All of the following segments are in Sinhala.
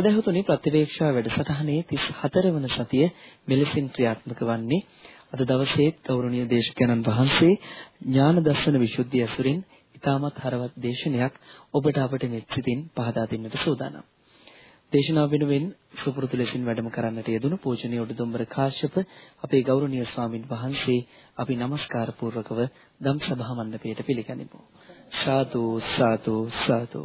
සදහතුනි ප්‍රතිවේක්ෂා වැඩසටහනේ 34 වන සතිය මෙලෙසින් ක්‍රියාත්මක වන්නේ අද දවසේ ගෞරවනීය දේශකයන්න් වහන්සේ ඥාන දර්ශන විසුද්ධිය ඇසුරින් ඊටමත් හරවත් දේශනයක් ඔබට අපට මෙත් සිතින් පහදා දෙන්නට සූදානම්. දේශනාව වෙනුවෙන් සුපුරුදු ලෙසින් වැඩම කරන්නට යෙදුණු පූජනීය උඩුදුම්බර කාශ්‍යප අපේ ගෞරවනීය ස්වාමින් වහන්සේ අපි নমස්කාර පූර්වකව ධම් සභා මණ්ඩපයට පිළිගනිමු. සාදු සාදු සාදු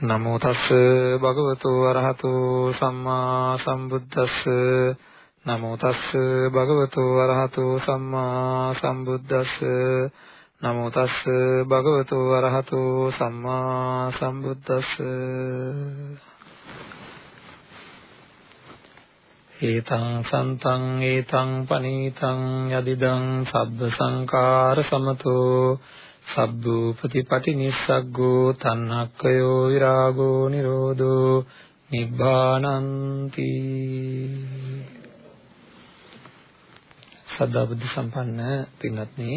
නමෝ තස් භගවතු අරහතු සම්මා සම්බුද්දස්ස. නමෝ තස් භගවතු අරහතු සම්මා සම්බුද්දස්ස. නමෝ තස් භගවතු අරහතු සම්මා සම්බුද්දස්ස. ඒතං සන්තං ඒතං පනීතං යදිදං සබ්බ සංකාර සමතෝ සබ්බූපතිපටි නිස්සග්ගෝ තණ්හක්කයෝ විරාගෝ නිරෝධෝ නිබ්බානන්ති. සද්ධා බුද්ධ සම්පන්න පින්වත්නි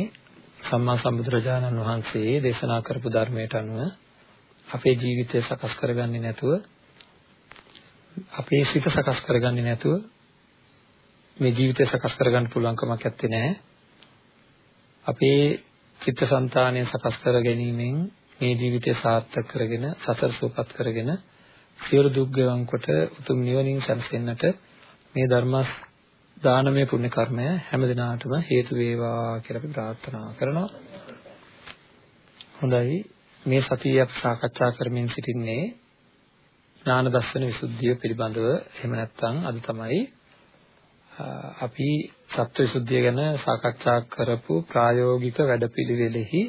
සම්මා සම්බුදුරජාණන් වහන්සේ දේශනා කරපු ධර්මයට අනුව අපේ ජීවිතය සකස් කරගන්නේ නැතුව අපේ සිත සකස් කරගන්නේ නැතුව මේ ජීවිතය සකස් කරගන්න පුළුවන් කමක් නැත්තේ නෑ අපේ චිත්තසංතානය සකස් කර ගැනීමෙන් මේ ජීවිතය සාර්ථක කරගෙන සතර සූපත් කරගෙන සියලු දුක් ගෙවන් කොට උතුම් නිවනින් සැනසෙන්නට මේ ධර්ම දානමය පුණ්‍ය කර්මය හැම දිනාටම හේතු වේවා කියලා අපි ප්‍රාර්ථනා කරනවා. හොඳයි මේ සතිය අපි සාකච්ඡා කරමින් සිටින්නේ ඥාන දර්ශන විසුද්ධිය පිළිබඳව එහෙම නැත්නම් අද තමයි අපි සත්වවිසුද්ධිය ගැන සාකච්ඡා කරපු ප්‍රායෝගික වැඩපිළිවෙලෙහි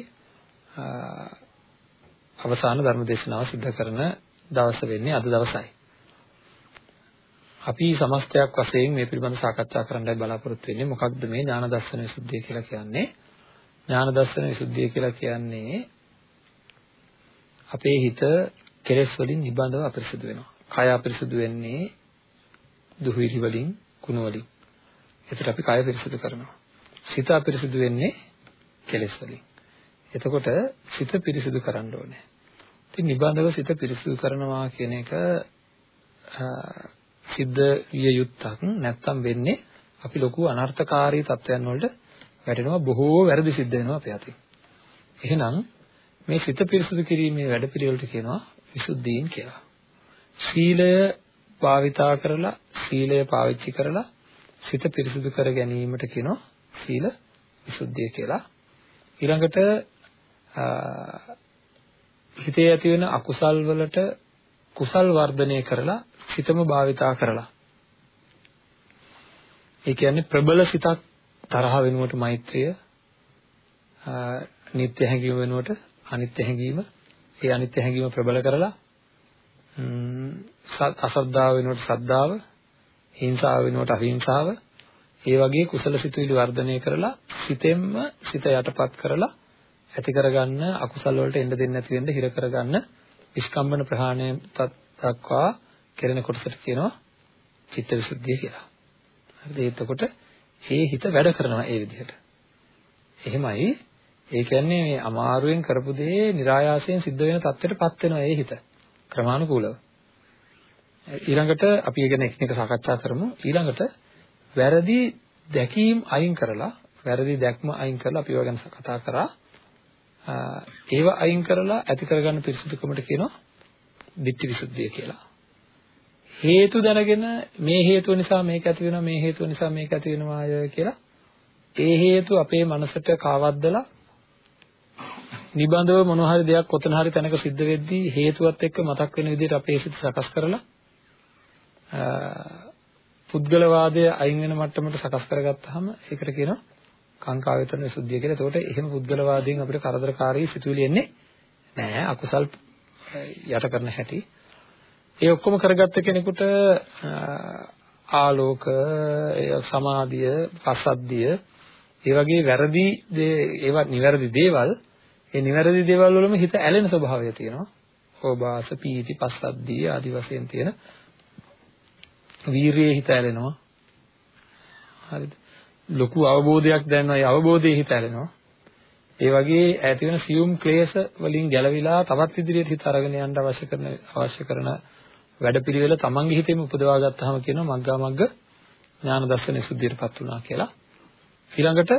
අවසාන ධර්ම දේශනාව සිදු කරන දවස වෙන්නේ අද දවසයි. අපි සමස්තයක් වශයෙන් මේ පිළිබඳව සාකච්ඡා කරන්නයි බලාපොරොත්තු වෙන්නේ. මොකක්ද මේ ඥාන දර්ශන විසුද්ධිය කියලා කියන්නේ? ඥාන දර්ශන විසුද්ධිය කියලා කියන්නේ අපේ හිත කෙලෙස් වලින් නිබඳව අපිරිසුදු වෙනවා. කය අපිරිසුදු වෙන්නේ දුහිරි වලින්, කුණ වලින්. එතකොට අපි කය පිරිසිදු කරනවා. සිත අපිරිසිදු වෙන්නේ කෙලෙස් වලින්. එතකොට සිත පිරිසිදු කරන්න ඕනේ. ඉතින් නිබඳව සිත පිරිසිදු කරනවා කියන එක සිද්ධ විය යුත්තක් නැත්තම් වෙන්නේ අපි ලොකු අනර්ථකාරී තත්ත්වයන් වලට වැටෙනවා බොහෝ වැරදි සිද්ධ වෙනවා අපේ අතින්. එහෙනම් මේ සිත පිරිසිදු කිරීමේ වැඩපිළිවෙලට කියනවා විසුද්ධීන් කියලා. සීලය භාවිතා කරලා සීලය පාවිච්චි කරලා සිත පිරිසිදු කර ගැනීමට කියනවා සීල විසුද්ධිය කියලා. ඊළඟට හිතේ ඇති වෙන අකුසල් වලට කුසල් වර්ධනය කරලා සිතම භාවිතා කරලා ඒ කියන්නේ ප්‍රබල සිතක් තරහ වෙනුවට මෛත්‍රිය නිත්‍ය හැඟීම වෙනුවට අනිත්‍ය හැඟීම ඒ අනිත්‍ය හැඟීම ප්‍රබල කරලා අසද්ධාව වෙනුවට සද්ධාව හිංසාව වෙනුවට අහිංසාව ඒ වගේ කුසල සිතුවිලි වර්ධනය කරලා සිතෙන්ම සිත යටපත් කරලා ඇති කරගන්න අකුසල වලට එන්න දෙන්නේ නැති වෙන්න හිර කරගන්න ඉස්කම්බන ප්‍රහාණය දක්වා කෙරෙන කොටසට කියනවා චිත්තවිසුද්ධිය කියලා. හරිද? එතකොට මේ හිත වැඩ කරනවා ඒ විදිහට. එහෙමයි ඒ කියන්නේ මේ අමාරුවෙන් කරපු දේ નિરાයාසයෙන් සිද්ධ වෙන තත්ත්වයටපත් වෙනවා ඒ හිත. ක්‍රමානුකූලව. ඊළඟට අපි ඒ ගැන එකිනෙක සාකච්ඡා කරමු. ඊළඟට වැරදි දැකීම් අයින් කරලා වැරදි දැක්ම අයින් කරලා අපි ඒවා ගැන කතා කරා. ඒව අයින් කරලා ඇති කරගන්න පිරිසුදුකමට කියනවා ditthi visuddhiya කියලා. හේතු දැනගෙන මේ හේතුව නිසා මේක ඇති වෙනවා මේ හේතුව නිසා මේක ඇති වෙනවාය කියලා ඒ හේතු අපේ මනසට කාවද්දලා නිබඳව මොන හරි දෙයක් කොතන හරි තැනක සිද්ධ වෙද්දී හේතුවත් එක්ක මතක් වෙන විදිහට අපේ සිත සකස් කරලා පුද්ගලවාදය අයින් වෙන මට්ටමට සකස් කරගත්තාම ඒකට කියනවා කාංකා වේතන විසුද්ධිය කියලා. ඒකට එහෙම පුද්ගලවාදයෙන් අපිට කරදරකාරී සිතුවිලි එන්නේ නැහැ. අකුසල් යට කරන හැටි. ඒ ඔක්කොම කරගත්ත කෙනෙකුට ආලෝක, සමාධිය, පසද්දිය, ඒ වගේ වැරදි ඒවා නිවැරදි දේවල්, ඒ නිවැරදි දේවල් වලම හිත ඇලෙන ස්වභාවය තියෙනවා. ඕබාස, පීති, පසද්දිය ආදි වශයෙන් තියෙන වීරියේ හිත ඇලෙනවා. හරිද? ලොකු අවබෝධයක් දැනනවා. ඒ අවබෝධයේ හිත ඇලෙනවා. ඒ වගේ ඇති වෙන සියුම් ක්ලේශ වලින් ගැලවිලා තවත් ඉදිරියට හිත අරගෙන යන්න අවශ්‍ය කරන අවශ්‍ය කරන වැඩපිළිවෙල තමන්ගේ හිතේම උපදවා ගත්තාම කියනවා මග්ගා මග්ග ඥාන දර්ශන සුද්ධියටපත් වුණා කියලා. ඊළඟට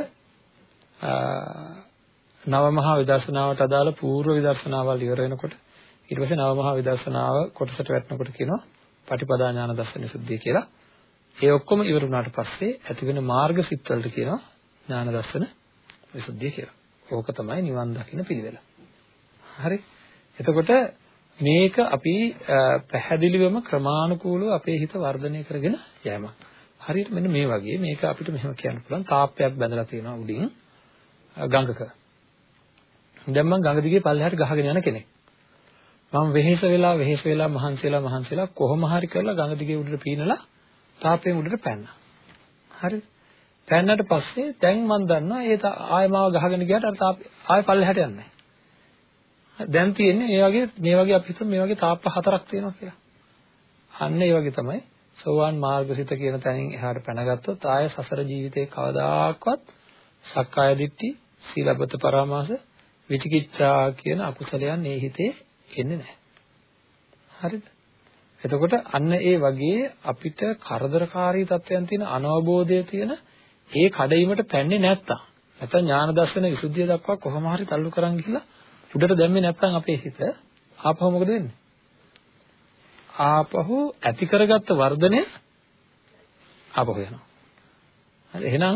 නව මහා විදර්ශනාවට අදාළ పూర్ව විදර්ශනාවල් ඉවර වෙනකොට ඊට පස්සේ නව මහා විදර්ශනාව කොටසට වැටෙනකොට කියනවා පටිපදා ඥාන දර්ශන සුද්ධිය කියලා. ඒ ඔක්කොම ඉවර වුණාට පස්සේ ඇති වෙන මාර්ග සිත් වලට කියනවා ඥාන දර්ශන විසුද්ධිය කියලා. ඕක තමයි නිවන් දකින්න පිළිවෙල. හරි. එතකොට මේක අපි පැහැදිලිවම ක්‍රමානුකූලව අපේ හිත වර්ධනය කරගෙන යෑමක්. හරියට මෙන්න මේ වගේ මේක අපිට මෙහෙම කියන්න පුළුවන් තාප්පයක් බැඳලා තියෙනවා උඩින් ගඟක. දැන් මම ගඟ දිගේ පල්ලෙහාට ගහගෙන යන කෙනෙක්. මම වෙහෙස වෙලා වෙහෙස වෙලා මහන්සි වෙලා මහන්සි වෙලා කොහොම හරි කරලා ගඟ දිගේ උඩට පීනලා තාප්පයෙන් උඩට පැන්නා. හරිද? පැන්නට පස්සේ දැන් මම දන්නවා ඒ ආයෙ මාව ගහගෙන ගියාට අර තාප්ප ආයෙ පල්ලෙහාට යන්නේ නැහැ. දැන් තියෙන්නේ මේ වගේ මේ වගේ අපි හිතමු මේ වගේ තාප්ප හතරක් තියෙනවා කියලා. අන්න ඒ වගේ තමයි සෝවාන් මාර්ගසිත කියන තැනින් එහාට පැනගත්තොත් ආය සසර ජීවිතේ කවදාකවත් සක්කාය දිට්ඨි, සීලබ්බත පරාමාස, විචිකිච්ඡා කියන අකුසලයන් මේ හිතේ එන්නේ නැහැ. හරිද? එතකොට අන්න ඒ වගේ අපිට කරදරකාරී තත්වයන් තියෙන අනවබෝධය තියෙන ඒ කඩයිමට පැන්නේ නැත්තම් නැත්නම් ඥාන දර්ශන විසුද්ධිය දක්වා කොහොම හරි තල්ලු කරන් ගිහිලා උඩට දැම්මේ නැත්නම් අපේ හිත ආපහු මොකද වෙන්නේ? ආපහු ඇති කරගත්ත වර්ධනය ආපහු යනවා. හරි එහෙනම්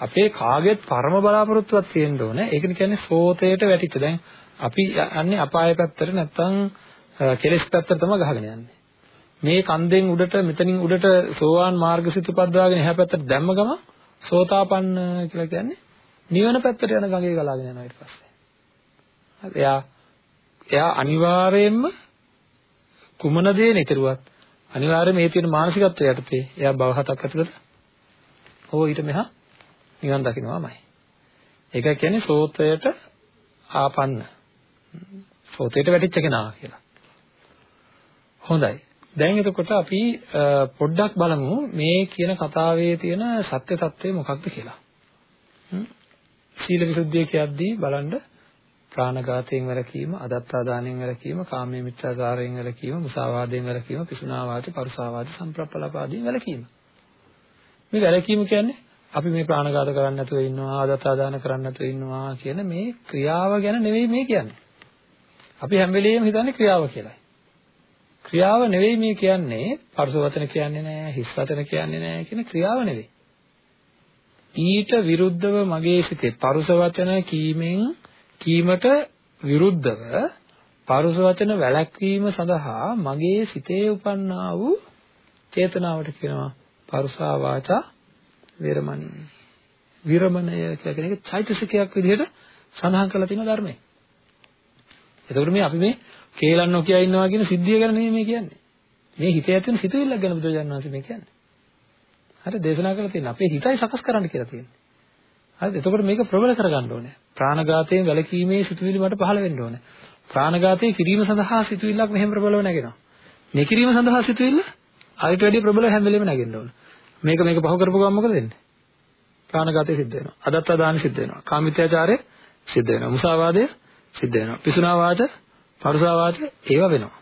අපේ කාගෙත් පරම බලාපොරොත්තුවක් තියෙන්න ඕනේ. ඒකනේ කියන්නේ සෝතේට වැටිච්ච. දැන් අපි යන්නේ අපාය පැත්තට නැත්නම් කෙලෙස් පැත්තට තමයි ගහගෙන යන්නේ. මේ කන්දෙන් උඩට මෙතනින් උඩට සෝවාන් මාර්ගසිත උපද්දාගෙන එහා පැත්තට දැම්ම ගම සෝතාපන්න කියලා කියන්නේ නිවන පැත්තට යන ගඟේ ගලාගෙන යනවා ඊට පස්සේ. හරි එයා එයා අනිවාර්යයෙන්ම කුමන දේ නිතරුවත් අනිවාර්යයෙන් මේ තියෙන මානසිකත්වය යටතේ එයා භව හතක් ඇතුළත ඕ ඊට මෙහා නිවන් දකින්නවාමයි. ඒක කියන්නේ සෝතයට ආපන්න. සෝතයට වැටිච්ච කෙනා කියලා. හොඳයි. දැන් එතකොට අපි පොඩ්ඩක් බලමු මේ කියන කතාවේ තියෙන සත්‍ය తත්වය මොකක්ද කියලා. සීල විසුද්ධිය කියද්දී බලන්න ප්‍රාණඝාතයෙන් වැළකීම, අදත්තා දාණයෙන් වැළකීම, කාමයේ මිත්‍යාචාරයෙන් වැළකීම, මුසාවාදයෙන් වැළකීම, පිසුනා වාච, පරුසාවාච, සම්ප්‍රප්පලාපාදයෙන් වැළකීම. මේ වැළකීම කියන්නේ අපි මේ ප්‍රාණඝාත කරන්නේ නැතුව ඉන්නවා, අදත්තා දාන කරන්නේ නැතුව ඉන්නවා කියන මේ ක්‍රියාව ගැන නෙවෙයි මේ කියන්නේ. අපි හැම වෙලෙම හිතන්නේ ක්‍රියාව කියලායි. ක්‍රියාව නෙවෙයි මේ කියන්නේ, පරුස වචන කියන්නේ නැහැ, හිස් වචන කියන්නේ නැහැ කියන ක්‍රියාව නෙවෙයි. ඊට විරුද්ධව මගේ සිතේ පරුස වචන කීමෙන් කීමට විරුද්ධව පරුස වචන වැළැක්වීම සඳහා මගේ සිතේ උපන්නා වූ චේතනාවට කියනවා පරුසා වාචා වේරමණී. විරමණය කියලා කියන එක චෛතසිකයක් විදිහට සඳහන් කරලා තියෙන ධර්මයේ. එතකොට මේ අපි මේ කේලම් නොකිය ඉන්නවා කියන සිද්ධිය ගැන නෙමෙයි මේ කියන්නේ. මේ හිතේ ඇති වෙන සිතුවිල්ලක් ගැන බුදුරජාණන් වහන්සේ මේ කියන්නේ. හරි දේශනා කරලා තියෙන අපේ හිතයි සකස් කරන්න කියලා තියෙනවා. හරිද? එතකොට මේක ප්‍රබල කරගන්න ඕනේ. ප්‍රාණඝාතයෙන් වැළකීමේ සිතුවිලි මට පහළ වෙන්න ඕනේ. ප්‍රාණඝාතය කිරීම සඳහා සිතුවිල්ලක් මෙහෙම ප්‍රබලව නැගෙනවා. නෙකිරීම සඳහා සිතුවිල්ල ආයෙත් වැඩි ප්‍රබලව හැම වෙලෙම නැගෙන්න ඕනේ. මේක මේක පහු කරපු ගමන් මොකද වෙන්නේ? ප්‍රාණඝාතය සිද්ධ වෙනවා. අදත්තා දාන සිද්ධ වෙනවා. කාමිත්‍යාචාරය සිද්ධ වෙනවා. මුසාවාදය සිද්ධ වෙනවා. පිසුනා වාච, පරුසා වාච ඒවා වෙනවා.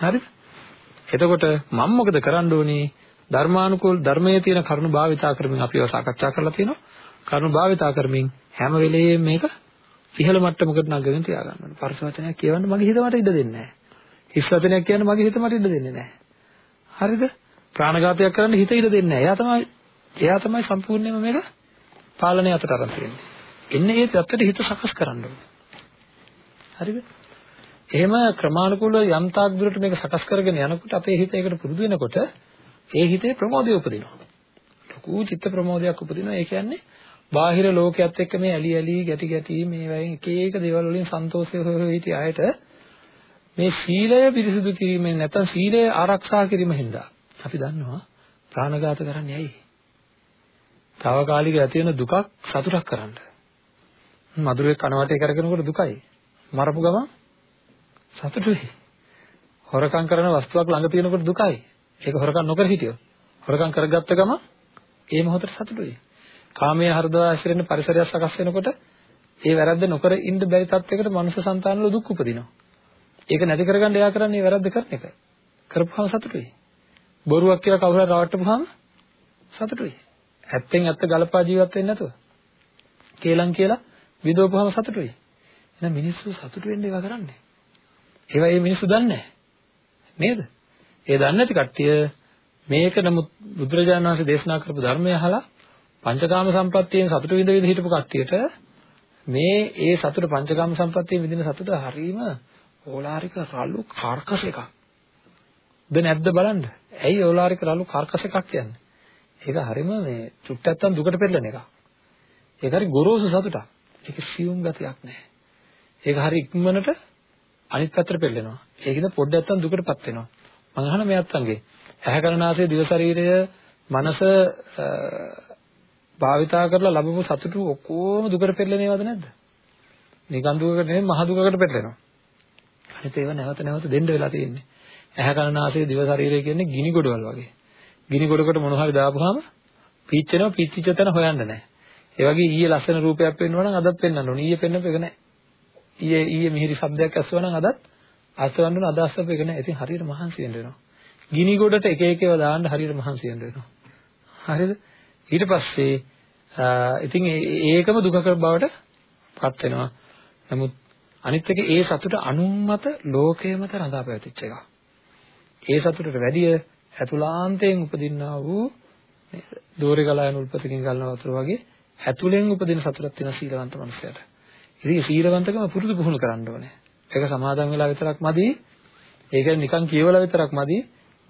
හරිද? එතකොට මම මොකද කරන්න ඕනේ? ධර්මානුකූල ධර්මයේ තියෙන කරුණු භාවිතා කරමින් අපිව සාකච්ඡා කරලා තියෙනවා. කරුණු භාවිතා කරමින් හැම වෙලෙම මේක ඉහළ මට්ටමකට නගගෙන තියාගන්න ඕනේ. පරස වචනයක් කියවන්න මගේ හිත මට ඉඩ දෙන්නේ නැහැ. හිස් වචනයක් කියන්න මගේ හිත මට ඉඩ දෙන්නේ නැහැ. හරිද? ප්‍රාණඝාතයක් කරන්න හිත ඉඩ දෙන්නේ නැහැ. එයා තමයි එයා තමයි සම්පූර්ණයෙන්ම මේක පාලනය අතට අරන් තියෙන්නේ. එන්නේ ඒ පැත්තට හිත සකස් කරන්න ඕනේ. හරිද? එහෙම ක්‍රමානුකූලව යම් තාක් දුරට මේක සකස් කරගෙන යනකොට අපේ හිත ඒකට පුරුදු වෙනකොට ඒ හිතේ ප්‍රමෝදය උපදිනවා. ලොකු චිත්ත ප්‍රමෝදයක් උපදිනවා. ඒ කියන්නේ බාහිර ලෝකයක් එක්ක මේ ඇලි ඇලි ගැටි ගැටි මේ වගේ එක එක දේවල් වලින් සන්තෝෂය හොය හොය හිටිය අයට මේ සීලය පිරිසිදු කිරීමෙන් නැත්නම් සීලය ආරක්ෂා කිරීම හින්දා අපි දන්නවා ප්‍රාණඝාත කරන්නේ ඇයි? తాවකාලික ඇති වෙන දුකක් සතුටක් කරන්න. මధుරේ කනවටේ කරගෙනකොට දුකයි. මරපු ගමන් සතුටුයි. හොරකම් කරන වස්තුවක් ළඟ තියෙනකොට දුකයි. ඒක හොරකම් නොකර හිටියොත්. හොරකම් කරගත්ත ගමන් ඒ මොහොතට සතුටුයි. කාමයේ හෘදවා ඇසිරෙන පරිසරයක් සකස් වෙනකොට ඒ වැරද්ද නොකර ඉන්න බැරි තත්යකට මනුෂ්‍ය సంతානවල දුක් උපදිනවා. ඒක නැති කරගන්න එයා කරන්නේ වැරද්ද කරන එක. කරපුවාම සතුටුයි. බොරුවක් කියලා කවුරු හරි රවට්ටපුවාම සතුටුයි. ඇත්තෙන් ඇත්ත ගලපා ජීවත් වෙන්නේ නැතුව. කේලම් කියලා විදෝපුවාම සතුටුයි. එහෙනම් මිනිස්සු සතුටු වෙන්න ඒවා කරන්නේ. ඒවා මේ මිනිස්සු දන්නේ නේද? ඒ දන්නේ නැති කට්ටිය මේක නමුත් බුදුරජාණන් වහන්සේ දේශනා කරපු ධර්මය අහලා පංචකාම සම්පත්තියෙන් සතුට විඳ විඳ හිටපු කට්ටියට මේ ඒ සතුට පංචකාම සම්පත්තියෙන් විඳින සතුට හරීම ඕලාරික රළු කාර්කස එකක්. ද නැද්ද බලන්න. ඇයි ඕලාරික රළු කාර්කස එකක් කියන්නේ? ඒක හරීම මේ චුට්ටත්තන් දුකට පෙරලෙන එකක්. ඒක හරි ගොරෝසු සතුටක්. ඒක සියුම් ගතියක් නැහැ. ඒක හරි ඉක්මනට අනිත් පැත්තට පෙරලෙනවා. ඒකද පොඩ්ඩක් නැත්තම් දුකටපත් වෙනවා. මම අහන මේ අත්තන්ගේ ඇහැ කරනාසය දිව ශරීරය මනස භාවිතා කරලා ලැබපු සතුටු ඔක්කොම දුකට පෙරලෙන ඒවාද නැද්ද? නිකන් දුකකට නෙමෙයි මහ දුකකට පෙරලෙනවා. අනිත් ඒවා නැවත නැවත දෙන්න වෙලා තියෙන්නේ. ඇහැ කරනාසය දිව ශරීරය කියන්නේ ගිනි ගොඩවල් වගේ. ගිනි ගොඩකට මොන හරි දාපුවාම පීච්චෙනවා පීච්චිච්ච තැන හොයන්න නැහැ. ඒ වගේ ඊයේ ලස්සන රූපයක් පෙන්වනවා නම් අදත් පෙන්වන්න ඕනේ. ඊයේ පෙන්වපු එක නැහැ. ඊයේ ඊයේ මිහිරි ශබ්දයක් ඇසුවා නම් අදත් අස්වන්න ඕන අද අස්වපු එක නැහැ. ඉතින් හරියට මහන්සි වෙන්න වෙනවා. ගිනි ගොඩට එක එක ඒවා දාන්න හරියට මහන්සි වෙන්න වෙනවා. හරිද? ඊට පස්සේ ඉතින් ඒකම දුකක බවට පත් වෙනවා. නමුත් අනිත් එක ඒ සතුට අනුමත ලෝකයේ මත රඳා පැවතිච්ච එක. ඒ සතුටට වැඩිය ඇතුලාන්තයෙන් උපදින්නා වූ දෝරේ ගලා යන උල්පතකින් ගලන වතුර වගේ ඇතුලෙන් උපදින සතුටක් තියෙන සීලවන්ත මනුස්සයට. ඉතින් සීලවන්තකම පුරුදු පුහුණු කරන්න ඕනේ. ඒක සමාදන් වෙලා විතරක් මදි. ඒක නිකන් කියවලා විතරක් මදි.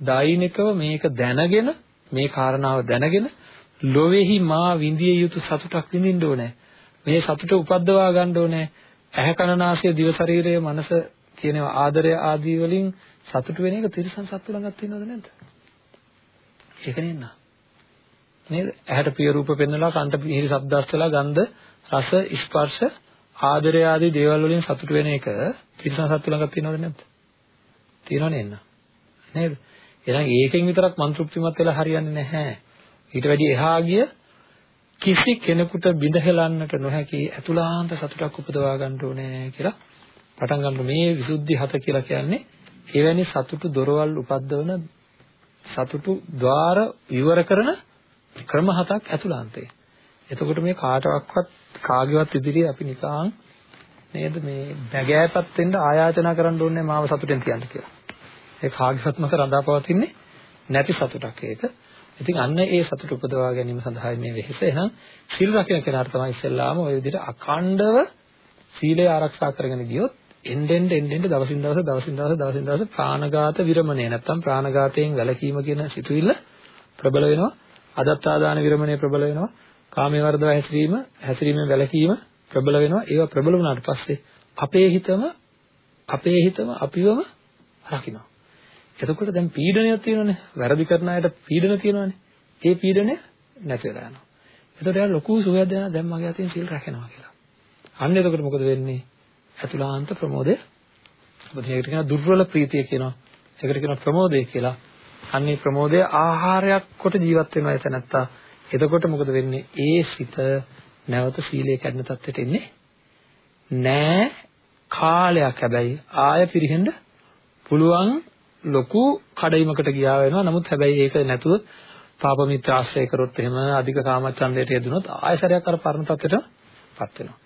දෛනිකව මේක දැනගෙන මේ කාරණාව දැනගෙන ලොවේහි මා විඳිය යුතු සතුටක් විඳින්න ඕනේ. මේ සතුට උපද්දවා ගන්න ඕනේ. ඇහැ කන නාසය දිව ශරීරය මනස කියන ආදරය ආදී වලින් සතුට වෙන එක තිරසන් සත්තු ළඟක් තියෙනවද නැද්ද? ඒක නෙන්න. නේද? ඇහැට ප්‍රිය රූප පෙන්වලා කන්ට මිහිරි ශබ්ද අස්තලා ගන්ධ රස ස්පර්ශ ආදරය ආදී දේවල් වලින් සතුට වෙන එක තිරසන් සත්තු ළඟක් තියෙනවද නැද්ද? තියෙනව නේද? නේද? එහෙනම් ඒකෙන් විතරක් මන් තෘප්තිමත් වෙලා හරියන්නේ නැහැ. ඊට වැඩි එහා ගිය කිසි කෙනෙකුට බිඳහෙලන්නට නොහැකි අතුලාන්ත සතුටක් උපදවා ගන්න ඕනේ කියලා පටන් ගන්න මේ විසුද්ධි හත කියලා කියන්නේ එවැනි සතුටු දොරවල් උපද්දවන සතුටු ద్వාර විවර කරන ක්‍රම හතක් ඇතුළාන්තේ. එතකොට මේ කාටවත් කාගේවත් ඉදිරියේ අපි නිකන් නේද මේ බැගෑපත් වෙන්න ආයාචනා කරන්න ඕනේ මාව සතුටෙන් තියන්න කියලා. ඒ කාගේවත් මත රඳාපවතින්නේ නැති සතුටක් ඒක. ඉතින් අන්න ඒ සතුට උපදවා ගැනීම සඳහා මේ වෙහෙස. එහෙනම් සීල් රකින්න කෙනාට තමයි ඉස්සෙල්ලාම ওই විදිහට අඛණ්ඩව සීලය ආරක්ෂා කරගෙන ගියොත් එන්නෙන් එන්නෙන් දවසින් දවස දවසින් දවස දවසින් දවස ප්‍රාණඝාත විරමණය නැත්තම් ප්‍රාණඝාතයෙන් වැළකීම කියන සිතුවිල්ල ප්‍රබල වෙනවා. අදත්තාදාන විරමණය ප්‍රබල වෙනවා. කාමයේ වර්ධව හැසිරීම හැසිරීමෙන් වැළකීම ප්‍රබල වෙනවා. ඒවා ප්‍රබල වුණාට පස්සේ අපේ හිතම අපේ හිතම අපිවම රකින්න. එතකොට දැන් පීඩනයක් තියෙනවනේ. වැරදි කරන අයට පීඩන තියෙනවනේ. ඒ පීඩනය නැති වෙලා යනවා. එතකොට යාර ලොකු සුවයක් දැනෙනවා දැන් මගේ අතින් සීල් රැකෙනවා කියලා. අන්න එතකොට මොකද වෙන්නේ? අතුලාන්ත ප්‍රමෝදය. මොකද ඒකට කියනවා දුර්වල ප්‍රීතිය කියනවා. ඒකට කියනවා ප්‍රමෝදය කියලා. අන්නේ ප්‍රමෝදය ආහාරයක් කොට ජීවත් වෙනවා එතන නැත්තා. එතකොට මොකද වෙන්නේ? ඒ සිත නැවත සීලයේ කැඩෙන තත්ත්වයට එන්නේ නෑ කාලයක් හැබැයි ආය පිරෙහෙන්න පුළුවන් ලොකු කඩයිමකට ගියා වෙනවා. නමුත් හැබැයි ඒක නැතුව පාප මිත්‍ර ආශ්‍රය කරොත් එහෙම අධික කාමච්ඡන්දයට යෙදුනොත් ආයසරයක් අර පරණ තත්ත්වයටපත් වෙනවා.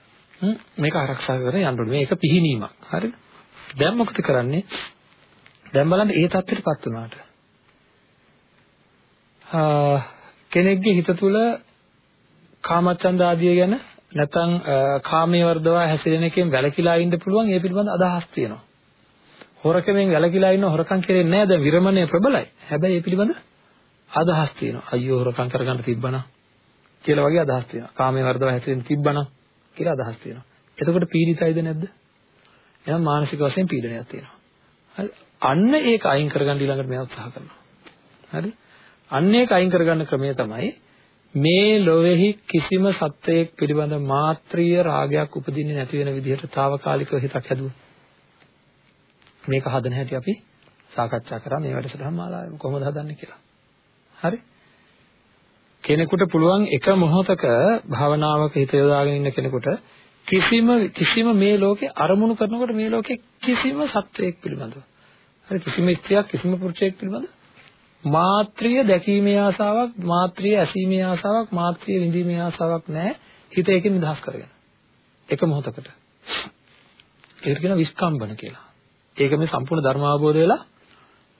මේක ආරක්ෂා කරගෙන යන්න ඕනේ. මේක පිහිනීමක්. හරිද? දැන් මොකද කරන්නේ? දැන් බලන්න ඒ තත්ත්වයටපත් වුණාට. කෙනෙක්ගේ හිත තුළ කාමච්ඡන්ද ආදිය ගැන නැත්නම් කාමයේ වර්ධවා හැසිරෙන එකෙන් වැළකීලා ඉන්න පුළුවන් ඒ පිළිබඳ අදහස් තියෙනවා. හොරකමෙන් වැළකීලා ඉන්න හොරකම් කෙරෙන්නේ නැහැ දැන් විරමණය ප්‍රබලයි. හැබැයි ඒ පිළිබඳ අදහස් තියෙනවා. අයියෝ හොරකම් කරගන්න තිබ්බනම් කියලා වගේ අදහස් තියෙනවා. කාමයේ වර්ධව හැසිරෙන්න තිබ්බනම් කියලා අදහස් තියෙනවා. එතකොට පීඩිතයිද නැද්ද? එහෙනම් මානසික වශයෙන් පීඩනයක් තියෙනවා. හරි අන්න ඒක අයින් කරගන්න ඊළඟට මෙයා උත්සාහ කරනවා හරි අන්න ඒක අයින් කරගන්න ක්‍රමය තමයි මේ ලොවේහි කිසිම සත්වයක් පිළිබඳ මාත්‍රීය රාගයක් උපදින්නේ නැති වෙන විදිහට తాවකාලිකව හිතක් හැදුවා. මේක හදන හැටි අපි සාකච්ඡා කරා. මේ වැඩසටහන් මාලාවෙන් කොහොමද හදන්නේ කියලා. හරි. කෙනෙකුට පුළුවන් එක මොහොතක භාවනාවක හිත යොදාගෙන ඉන්න කෙනෙකුට කිසිම කිසිම මේ ලෝකේ අරමුණු කරනකොට මේ ලෝකේ කිසිම සත්වයක් පිළිබඳව. හරි කිසිම ස්ත්‍රියක් කිසිම පුරුෂයෙක් පිළිබඳව මාත්‍රිය දැකීමේ ආසාවක් මාත්‍රිය ඇසීමේ ආසාවක් මාත්‍රිය විඳීමේ ආසාවක් නැහැ. හිත ඒකෙන් නිදහස් කරගෙන. එක මොහොතකට. ඒකට කියන විස්කම්බන කියලා. ඒක මේ සම්පූර්ණ ධර්ම අවබෝධ වෙලා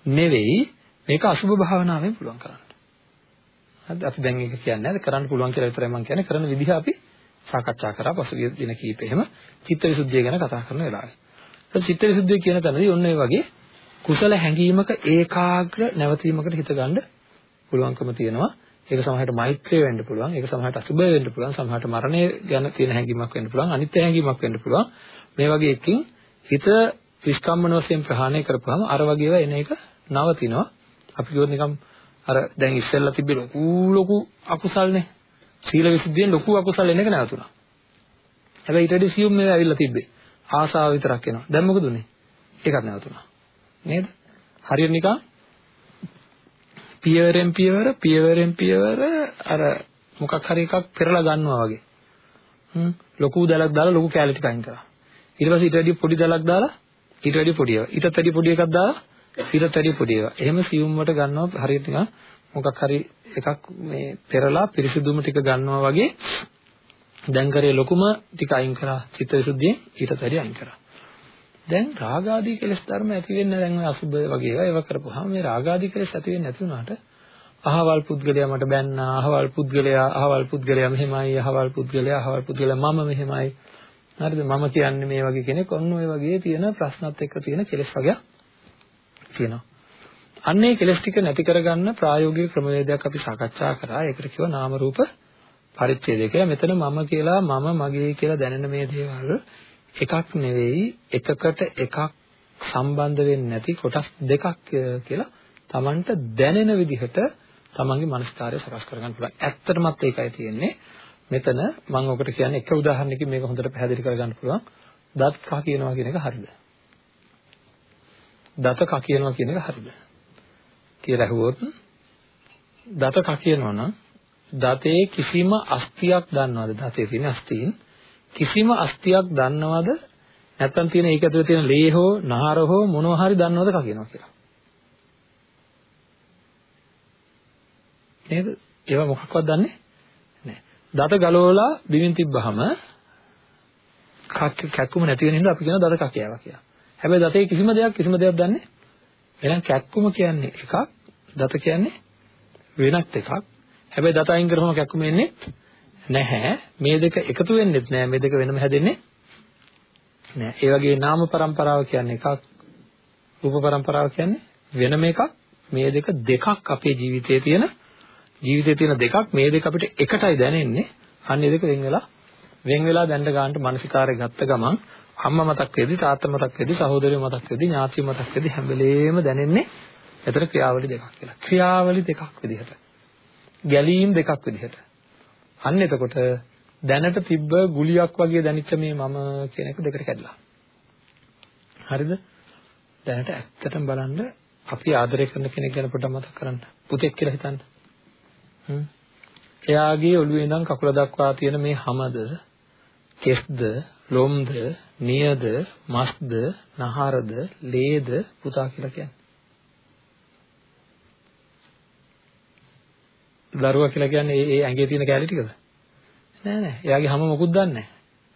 නෙවෙයි මේක අසුභ භාවනාවෙන් පුළුවන් කරන්න. හරිද අපි දැන් ඒක කියන්නේ නැහැ කරන්න පුළුවන් කියලා විතරයි මම කියන්නේ. කරන විදිහ අපි සාකච්ඡා කරා පසුගිය දින කීපෙහෙම චිත්තවිසුද්ධිය ගැන කතා කරන වෙලාවේ. ඒ චිත්තවිසුද්ධිය කියන තැනදී ඔන්න ඒ වගේ කුසල හැඟීමක ඒකාග්‍ර නැවතීමකට හිත ගන්න පුළුවන්කම තියෙනවා. ඒක සමහරට මෛත්‍රිය වෙන්න පුළුවන්. ඒක සමහරට අසුබය වෙන්න පුළුවන්. සමහරට මරණය ගැන තියෙන හැඟීමක් වෙන්න පුළුවන්. අනිත්‍ය හැඟීමක් වෙන්න පුළුවන්. මේ වගේ එකකින් හිත විස්කම්මන වශයෙන් ප්‍රහාණය කරපුවාම අර වගේ ඒවා එන එක නවතිනවා. අපි කියොත් නිකම් අර දැන් ඉස්සෙල්ලා තිබ්බේ ලොකු ලොකු අකුසල්නේ. සීල විසුද්ධියෙන් ලොකු අකුසල් එන එක නැවතුණා. හැබැයි ඊට වඩා සියුම් මේවා ඇවිල්ලා තිබ්බේ. ආසාව විතරක් එනවා. දැන් මොකද උනේ? ඒකත් නැවතුණා. නේද? හරියට නිකන් පියවරෙන් පියවර පියවරෙන් පියවර අර මොකක් හරි එකක් පෙරලා ගන්නවා වගේ. හ්ම් ලොකු දලක් දාලා ලොකු කැලේ ටික අයින් කරා. ඊට පස්සේ ඊට වැඩි පොඩි දලක් දාලා ඊට වැඩි පොඩි ඒවා. ඊටත් වැඩි පොඩි එකක් දාලා ඊටත් වැඩි පොඩි ඒවා. එහෙම සියුම්වට ගන්නවා හරියට නිකන් මොකක් හරි එකක් මේ පෙරලා පිරිසිදුම ටික ගන්නවා වගේ දැන් කරේ ලොකුම ටික අයින් කරා චිත්තවිසුද්ධියෙන් ඊටත් වැඩි අයින් කරා. දැන් රාගාදී කෙලෙස් ධර්ම ඇති වෙන්න දැන් ඔය අසුබ වගේ ඒවා ඒව කරපුවාම මේ රාගාදී කෙලෙස් ඇති වෙන්නේ නැති වුණාට අහවල් පුද්ගලයා මට බැන්නා අහවල් පුද්ගලයා අහවල් පුද්ගලයා මෙහෙමයි අහවල් පුද්ගලයා අහවල් පුද්ගලයා මම මෙහෙමයි. හරිද? මම කියන්නේ මේ වගේ කෙනෙක් ඔන්න ඔය වගේ තියෙන ප්‍රශ්නත් එක්ක තියෙන කෙලෙස් වගේ තියෙනවා. අන්නේ කෙලෙස් ටික නැති කරගන්න ප්‍රායෝගික ක්‍රමවේදයක් අපි සාකච්ඡා කරා. ඒකට කිව්ව නාම රූප පරිච්ඡේදය කියලා. මෙතන මම කියලා මම මගේ කියලා දැනෙන මේ දේවල් එකක් නෙවෙයි එකකට එකක් සම්බන්ධ වෙන්නේ නැති කොටස් දෙකක් කියලා Tamanට දැනෙන විදිහට Tamanගේ මනස්කාරය සකස් කරගන්න පුළුවන්. ඇත්තටමත් ඒකයි තියෙන්නේ. මෙතන මම ඔකට කියන්නේ එක උදාහරණයකින් මේක හොඳට පැහැදිලි කරගන්න පුළුවන්. දත් කහ කියනවා කියන එක හරිද? දත කහ කියනවා කියන එක හරිද? කියලා ඇහුවොත් දත කහ කියනවා නම් දතේ කිසිම අස්තියක් දන්නවද? දතේ තියෙන අස්තීන් කිසිම අස්තියක් දන්නවද? නැත්තම් තියෙන ඒක ඇතුලේ තියෙන ලේ හෝ නහර හෝ මොනවා හරි දන්නවද කකිනවා කියලා. නේද? ඒවා මොකක්වත් දන්නේ නැහැ. දත ගලවලා බිමින් තිබ්බහම කැක්කුම නැති වෙන හින්දා අපි කියන දත කකියාවා කියලා. හැබැයි දතේ කිසිම දෙයක් කිසිම දෙයක් දන්නේ එහෙනම් කැක්කුම කියන්නේ එකක් දත කියන්නේ වෙනත් එකක්. හැබැයි දත අයින් කරපුවම කැක්කුම එන්නේ නැහැ. මේ දෙක එකතු වෙන්නේත් නැහැ. මේ දෙක වෙනම හැදෙන්නේ නැහැ. ඒ වගේ නාම પરම්පරාව කියන්නේ එකක්. රූප પરම්පරාව කියන්නේ වෙනම එකක්. මේ දෙක දෙකක් අපේ ජීවිතයේ තියෙන ජීවිතයේ තියෙන දෙකක් මේ දෙක අපිට එකටයි දැනෙන්නේ. අන්න දෙක වෙන් වෙලා වෙන් වෙලා දැන්න ගන්නට මානසිකාරය ගත්ත ගමන් අම්මා මතක් වෙද්දි තාත්තා මතක් වෙද්දි සහෝදරයෝ මතක් වෙද්දි ඥාතියෝ මතක් වෙද්දි හැම වෙලේම දැනෙන්නේ එතන ක්‍රියාවලි දෙකක් කියලා. ක්‍රියාවලි දෙකක් විදිහට. ගැලීම් දෙකක් විදිහට. අන්න එතකොට දැනට තිබ්බ ගුලියක් වගේ දැනිච්ච මේ මම කියන එක දෙකට කැඩලා. හරිද? දැනට ඇත්තටම බලන්න අපි ආදරය කරන කෙනෙක් ගැන පොඩ්ඩක් මතක් කරන්න. පුතෙක් කියලා හිතන්න. හ්ම්. එයාගේ ඔළුවේ ඉඳන් කකුල දක්වා තියෙන මේ හැමද, කෙස්ද, ලොම්ද, නියද, මස්ද, නහරද, ලේද පුතා කියලා කියන්නේ. දරුවා කියලා කියන්නේ ඒ ඒ ඇඟේ තියෙන කැලේ ටිකද? නෑ නෑ. එයාගේ හැම මොකුත් දන්නේ නෑ.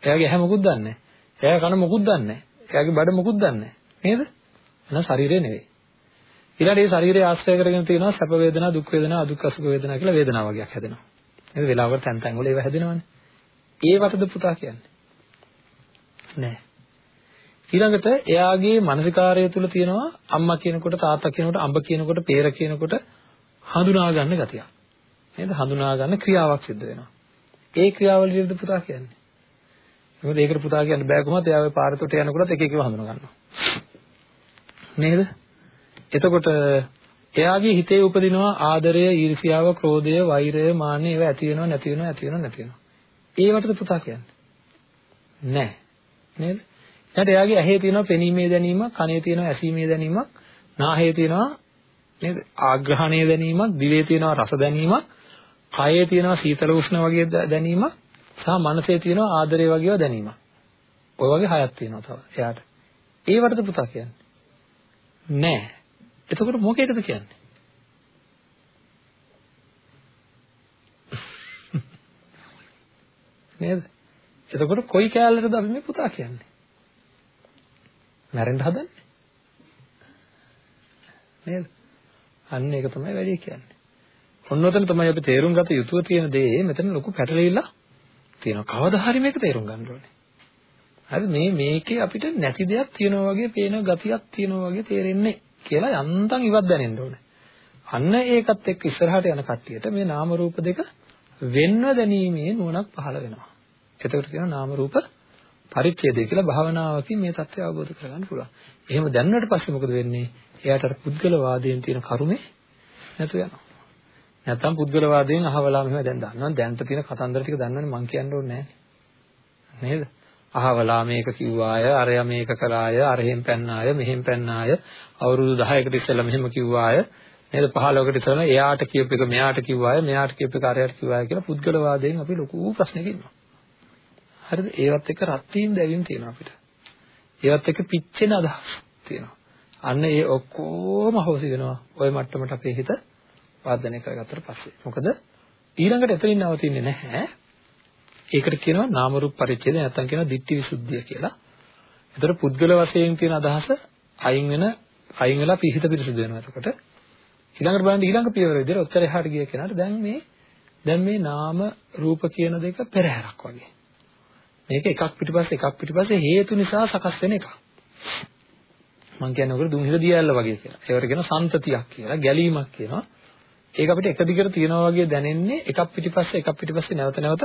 එයාගේ හැම මොකුත් දන්නේ නෑ. එයා කන මොකුත් දන්නේ නෑ. එයාගේ බඩ මොකුත් දන්නේ නෑ. නේද? එහෙනම් ශරීරය නෙවෙයි. ඊළඟට මේ ශරීරය ආශ්‍රය කරගෙන තියෙනවා සැප වේදනා, දුක් වේදනා, අදුක් අසුඛ වේදනා කියලා වේදනා වර්ගයක් හැදෙනවා. නේද? වෙලාවකට තැන් තැන් වල ඒවා හැදෙනවනේ. ඒ වටද පුතා කියන්නේ? නෑ. ඊළඟට එයාගේ මානසිකාරය තුල තියෙනවා අම්මා කියනකොට තාත්තා කියනකොට අඹ කියනකොට peer කියනකොට හඳුනා ගන්න ගතියක්. නේද? හඳුනා ගන්න ක්‍රියාවක් සිද්ධ වෙනවා. ඒ ක්‍රියාවලියද පුතා කියන්නේ. මොකද ඒකට පුතා කියන්න බෑ කොහොමද? එයා ඔය පාරතොට යනකොටත් එක එකව හඳුනා ගන්නවා. නේද? එතකොට එයාගේ හිතේ උපදිනවා ආදරය, ඊර්ෂ්‍යාව, ක්‍රෝධය, වෛරය, මාන්නය ඒවා ඇති වෙනව නැති වෙනව ඇති වෙනව නැති වෙනව. ඒවටද පුතා කියන්නේ? නෑ. නේද? ඊට එයාගේ ඇහි තියෙනවා පෙනීමේ දැනීමක්, කනේ තියෙනවා ඇසීමේ දැනීමක්, නාහයේ තියෙනවා නේද? ආග්‍රහණයේ දැනීමක්, දිවේ තියෙනවා රස දැනීමක්, කයේ තියෙනවා සීතල උෂ්ණ වගේ දැනීමක්, සහ මනසේ තියෙනවා ආදරය වගේව දැනීමක්. ඔය වගේ හයක් තියෙනවා තව එයාට. ඒවටද පුතා කියන්නේ? නෑ. එතකොට මොකේදද කියන්නේ? නේද? එතකොට කොයි කැලලටද අපි මේ පුතා කියන්නේ? මැරෙන්න හදන්නේ? නේද? අන්න ඒක තමයි වැඩි කියන්නේ. ඔන්නෝතන තමයි අපි තේරුම් ගත යුතුව තියෙන දේ මෙතන ලොකු පැටලෙilla තියෙනවා. කවදා හරි මේක තේරුම් ගන්න ඕනේ. හරි මේ මේකේ අපිට නැති දෙයක් තියෙනවා වගේ පේන ගතියක් තියෙනවා වගේ තේරෙන්නේ කියලා යන්තම් ඉවත් දැනෙන්න ඕනේ. අන්න ඒකත් එක්ක ඉස්සරහට යන කට්ටියට මේ නාම රූප දෙක වෙන්ව දැනීමේ නුවණක් පහළ වෙනවා. එතකොට කියනවා නාම රූප පරිච්ඡේදය කියලා භාවනාවකින් මේ தත්ත්වය අවබෝධ කරගන්න පුළුවන්. එහෙම දැනුණාට පස්සේ මොකද වෙන්නේ? එයාට අර පුද්ගල වාදයෙන් තියෙන කරුමේ නැතු වෙනවා. නැත්තම් පුද්ගල වාදයෙන් අහවලා මෙහෙම දැන් දන්නවා. දැන්ට තියෙන කතන්දර ටික දන්නවනේ මං කියන්න ඕනේ නැහැ. නේද? අහවලා මේක කිව්වාය, අරයා මේක කරාය, අරහෙන් පැන්නාය, මෙහෙන් පැන්නාය, අවුරුදු 10කට ඉස්සෙල්ලා මෙහෙම කිව්වාය, නේද 15කට ඉස්සෙල්ලා එයාට කියප එක මෙයාට කිව්වාය, මෙයාට කියප එක අරයාට කිව්වාය කියලා පුද්ගල වාදයෙන් අපි ලොකු ප්‍රශ්නයක ඉන්නවා. හරිද? ඒවත් එක්ක රත් වීම දැවීම තියෙනවා අපිට. ඒවත් එක්ක පිච්චෙන අදහස් තියෙනවා. අන්න ඒ ඔක්කොම හොසි වෙනවා. ওই මට්ටමට අපේ හිත වර්ධනය කරගත්තට පස්සේ. මොකද ඊළඟට එතනින් නවතින්නේ නැහැ. ඒකට කියනවා නාම රූප පරිච්ඡේදය නැත්නම් කියනවා ditthi visuddhiya කියලා. ඒතර පුද්ගල වශයෙන් තියෙන අදහස අයින් වෙන අයින් වෙලා පිහිත පිරිසුදු වෙනවා. එතකොට ඊළඟට බලන්න ඊළඟ පියවර විදිහට ඔච්චර එහාට ගිය කෙනාට දැන් මේ දැන් මේ නාම රූප කියන දෙක පෙරහැරක් වගේ. මේක එකක් පිටිපස්සේ එකක් පිටිපස්සේ හේතු නිසා සකස් වෙන එකක්. මම කියන්නේ ඔකට දුම්හිර දියැල්ල වගේ කියලා. ඒවට කියන සම්තතියක් කියලා, ගැලීමක් කියනවා. ඒක අපිට එක දිගට තියනවා වගේ දැනෙන්නේ එකක් පිටිපස්සේ එකක් පිටිපස්සේ නැවත නැවත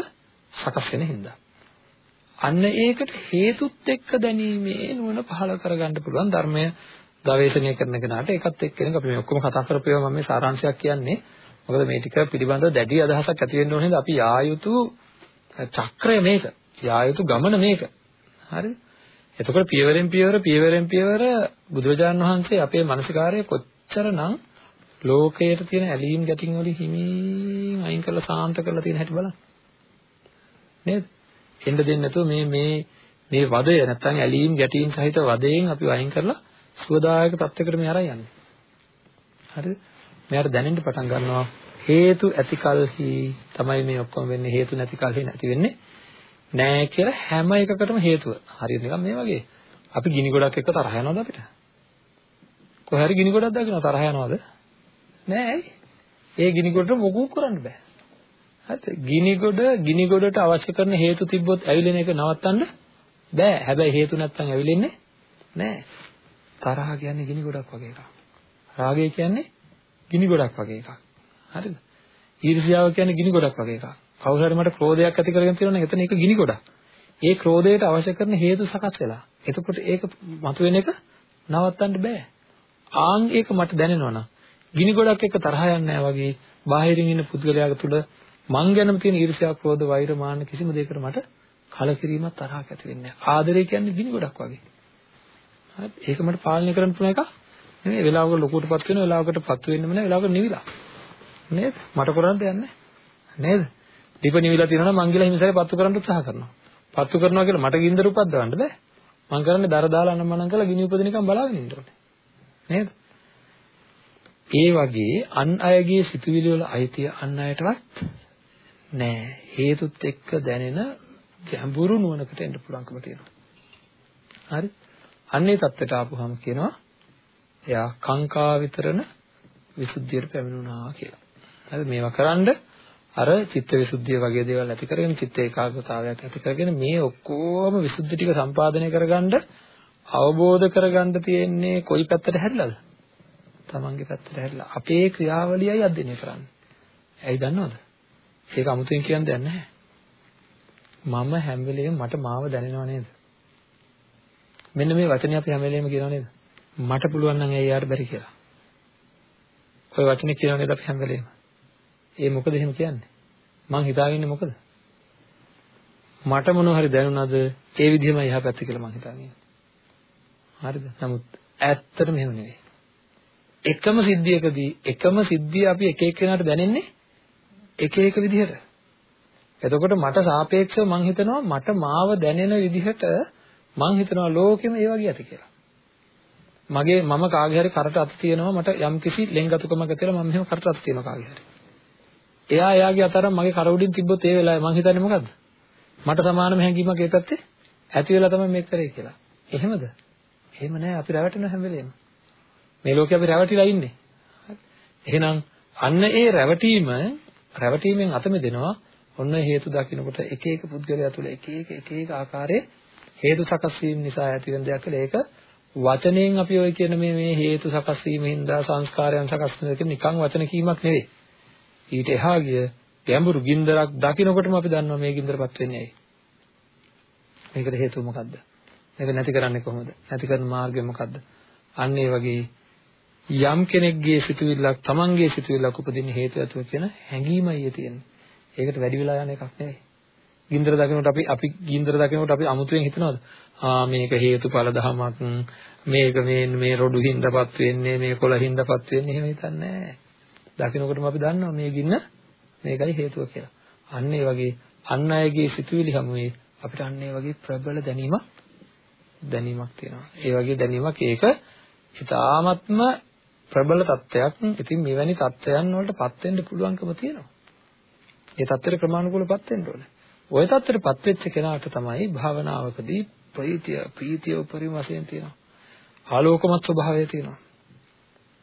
සකස් වෙන හින්දා. අන්න ඒකට හේතුත් එක්ක දැනීමේ නුවණ පහළ කරගන්න පුළුවන් ධර්මය ගවේෂණය කරන කෙනාට ඒකත් එක්ක කෙනෙක් අපි මේ ඔක්කොම කතා කරපේවා මම මේ සාරාංශයක් කියන්නේ. මොකද මේ ටික පිළිබඳව දැඩි අදහසක් ඇති වෙන්න ඕනේ අපි යා යුතු චක්‍රය මේක. යා යුතු ගමන මේක. හරිද? එතකොට පියවරෙන් පියවර පියවරෙන් පියවර බුදුරජාණන් වහන්සේ අපේ මානසිකාරය කොච්චරනම් ලෝකයට තියෙන ඇලීම් ගැටින් වලින් හිමින් අයින් කරලා සාන්ත කරලා තියෙන හැටි බලන්න. නේද? එන්න දෙන්නේ නැතුව මේ මේ මේ වදය නැත්තම් ඇලීම් ගැටීම් සහිත වදයෙන් අපි වයින් කරලා සුවදායක තත්යකට මේ අරන් යන්නේ. හරිද? මෙයාට දැනෙන්න පටන් ගන්නවා හේතු ඇතිකල්හි තමයි මේ ඔක්කොම වෙන්නේ හේතු නැතිකල්හි නැති වෙන්නේ නෑ කියලා හැම එකකටම හේතුව. හරියට නිකන් මේ වගේ. අපි ගිනි ගොඩක් එක්ක තරහ යනවද අපිට? කොහේ හරි ගිනි ගොඩක් දාගෙන තරහ යනවද? නෑ ඇයි? ඒ ගිනි ගොඩට මොකුත් කරන්න බෑ. හරිද? ගිනි ගොඩ ගිනි ගොඩට අවශ්‍ය කරන හේතු තිබ්බොත් ඇවිලෙන එක නවත්තන්න බෑ. හැබැයි හේතු නැත්තම් ඇවිලෙන්නේ නෑ. තරහ කියන්නේ ගිනි ගොඩක් වගේ එකක්. රාගය කියන්නේ ගිනි ගොඩක් වගේ එකක්. හරිද? ඊර්ෂ්‍යාව කියන්නේ ගිනි ගොඩක් වගේ එකක්. කවුරු හරි මට ක්‍රෝධයක් ඇති කරගෙන තියෙනවා නම් එතන ඒක ගිනි ගොඩක්. ඒ ක්‍රෝධයට අවශ්‍ය කරන හේතු සකස් වෙලා. එතකොට ඒක මතුවෙන එක නවත්තන්න බෑ. ආන් ඒක මට දැනෙනවා නම් ගිනි ගොඩක් එක්ක තරහ යන්නේ නැහැ වගේ බාහිරින් ඉන්න පුද්ගලයාගේ තුල මං ගැනම තියෙන ඊර්ෂ්‍යා ක්‍රෝධ වෛර මාන කිසිම දෙයකට මට කලකිරීමක් තරහක් ඇති වෙන්නේ නැහැ. ආදරය කියන්නේ ගිනි ගොඩක් වගේ. හරි ඒක මට පාලනය කරන්න පුළුවන් එකක් නෙමෙයි. වෙලාවක ලොකුටපත් වෙන වෙලාවකටපත් වෙන්නෙම නැහැ. වෙලාවක නිවිලා. නේද? මට කරන්න දෙයක් නැහැ. නේද? දීප නිවිලා තියෙනවා නම් මං ගිහලා හිමිසරේ පත්තු කරන්න උත්සාහ කරනවා. පත්තු කරනවා කියලා මට ගින්දර උපද්දවන්න බෑ. මං කරන්නේ දර දාලා අනම්මනම් කරලා ගිනි උපදිනකම් බලාගෙන ඉන්න ඕනේ. නේද? ඒ වගේ අන් අයගේ සිතුවිලි වල අයිතිය අන් අයටවත් නෑ. හේතුත් එක්ක දැනෙන ගැඹුරු නුවණකට එන්න පුළුවන්කම තියෙනවා. හරි? අන්නේ தත්ත්වයට ආපුවාම කියනවා එයා කාංකා විතරන විසුද්ධියට පැමිණුණා කියලා. හරි මේවා කරන්නේ අර චිත්ත විසුද්ධිය වගේ දේවල් ඇති කරගෙන චිත්ත ඒකාග්‍රතාවයක් ඇති කරගෙන මේ ඔක්කොම විසුද්ධි ටික සම්පාදනය කරගන්න අවබෝධ කරගන්න තියෙන්නේ කොයි පැත්තට හැරිලාද? තමන්ගේ පැත්තට හැරිලා. අපේ ක්‍රියාවලියයි අධ්‍යයනය කරන්නේ. ඇයි දන්නවද? ඒක අමුතුවෙන් කියන්න දෙයක් නැහැ. මම හැම වෙලෙම මට මාව දැනෙනව නේද? මෙන්න මේ වචනේ අපි හැම වෙලෙම කියනව නේද? මට පුළුවන් නම් ඇයි යාට බැරි කියලා. ඔය වචනේ කියනවා නේද අපි හැම වෙලේම. ඒ මොකද එහෙම කියන්නේ? මං හිතාගෙන ඉන්නේ මොකද? මට මොනව හරි දැනුණාද ඒ විදිහමයි එහා පැත්ත කියලා මං හිතාගෙන ඉන්නේ. හරිද? නමුත් ඇත්තටම එහෙම නෙවෙයි. එකම සිද්ධියකදී එකම සිද්ධිය අපි එක එක්කෙනාට දැනෙන්නේ එක එක විදිහට. එතකොට මට සාපේක්ෂව මං හිතනවා මට මාව දැනෙන විදිහට මං හිතනවා ලෝකෙම ඒ වගේ ඇති කියලා. මගේ මම කාගේ හරි කරට අත තියනවා මට යම් කිසි ලෙන්ගතුකමක් ඇතිලා මම මෙහෙම කරට අත තියනවා කාගේ හරි. එයා එයාගේ අතරම මගේ කර උඩින් තිබ්බොත් ඒ වෙලාවේ මං හිතන්නේ මොකද්ද? මට සමානම හැඟීමක් ඒ පැත්තේ ඇති වෙලා තමයි මේක කරේ කියලා. එහෙමද? එහෙම නෑ අපි රැවටෙන හැම වෙලේම. මේ ලෝකේ අපි රැවටිලා ඉන්නේ. එහෙනම් අන්න ඒ රැවටීම රැවටීමෙන් අත මෙදෙනවා ඔන්න හේතු දකින්නකොට එක එක පුද්ගලයා තුළ එක එක එක එක ආකාරයේ හේතු සකස් වීම නිසා ඇති වෙන දෙයක් කියලා ඒක වචනයෙන් අපි ඔය කියන මේ මේ හේතු සකස් වීමෙන්දා සංස්කාරයන් සකස් වෙන එක නිකන් වචන කීමක් නෙවෙයි. ඊට එහා ගිය ගැඹුරු ගින්දරක් දකින්නකොටම අපි දන්නවා මේ ගින්දරපත් වෙන්නේ ඇයි. මේකට හේතුව මොකද්ද? මේක නැති කරන්නේ කොහොමද? නැති කරන මාර්ගය මොකද්ද? අන්න ඒ වගේ යම් කෙනෙක්ගේ සිතුවිල්ලක් Tamanගේ සිතුවිල්ලක් උපදින්න හේතු ඇතුව කියන හැඟීමයි ඒ තියෙන්නේ. ඒකට වැඩි වෙලා යන එකක් නෙවෙයි. ගින්දර දකිනකොට අපි අපි ගින්දර දකිනකොට අපි අමුතුවෙන් හිතනවාද? ආ මේක හේතුඵල ධමයක්. මේක මේ මේ රොඩු හින්දාපත් වෙන්නේ, මේ කොළ හින්දාපත් වෙන්නේ එහෙම හිතන්නේ නැහැ. දකිනකොටම අපි දන්නවා මේ ගින්න මේකයි හේතුව කියලා. අන්න ඒ වගේ අන් අයගේ සිතුවිලි හැමුවේ අපිට අන්න ඒ වගේ ප්‍රබල දැනීමක් දැනීමක් තියෙනවා. ඒ වගේ දැනීමක් ඒක ඉතාමත්ම ප්‍රබල තත්ත්වයක්. ඉතින් මෙවැනි තත්ත්වයන් වලටපත් වෙන්න පුළුවන්කම තියෙනවා. ඒ තත්ත්වයට ක්‍රමානුකූලවපත් වෙන්න ඕනේ. ওই තත්ත්වයටපත් වෙච්ච කෙනාට තමයි භාවනාවකදී ප්‍රීතිය ප්‍රීතිය උපරිම වශයෙන් තියෙනවා. ආලෝකමත් ස්වභාවය තියෙනවා.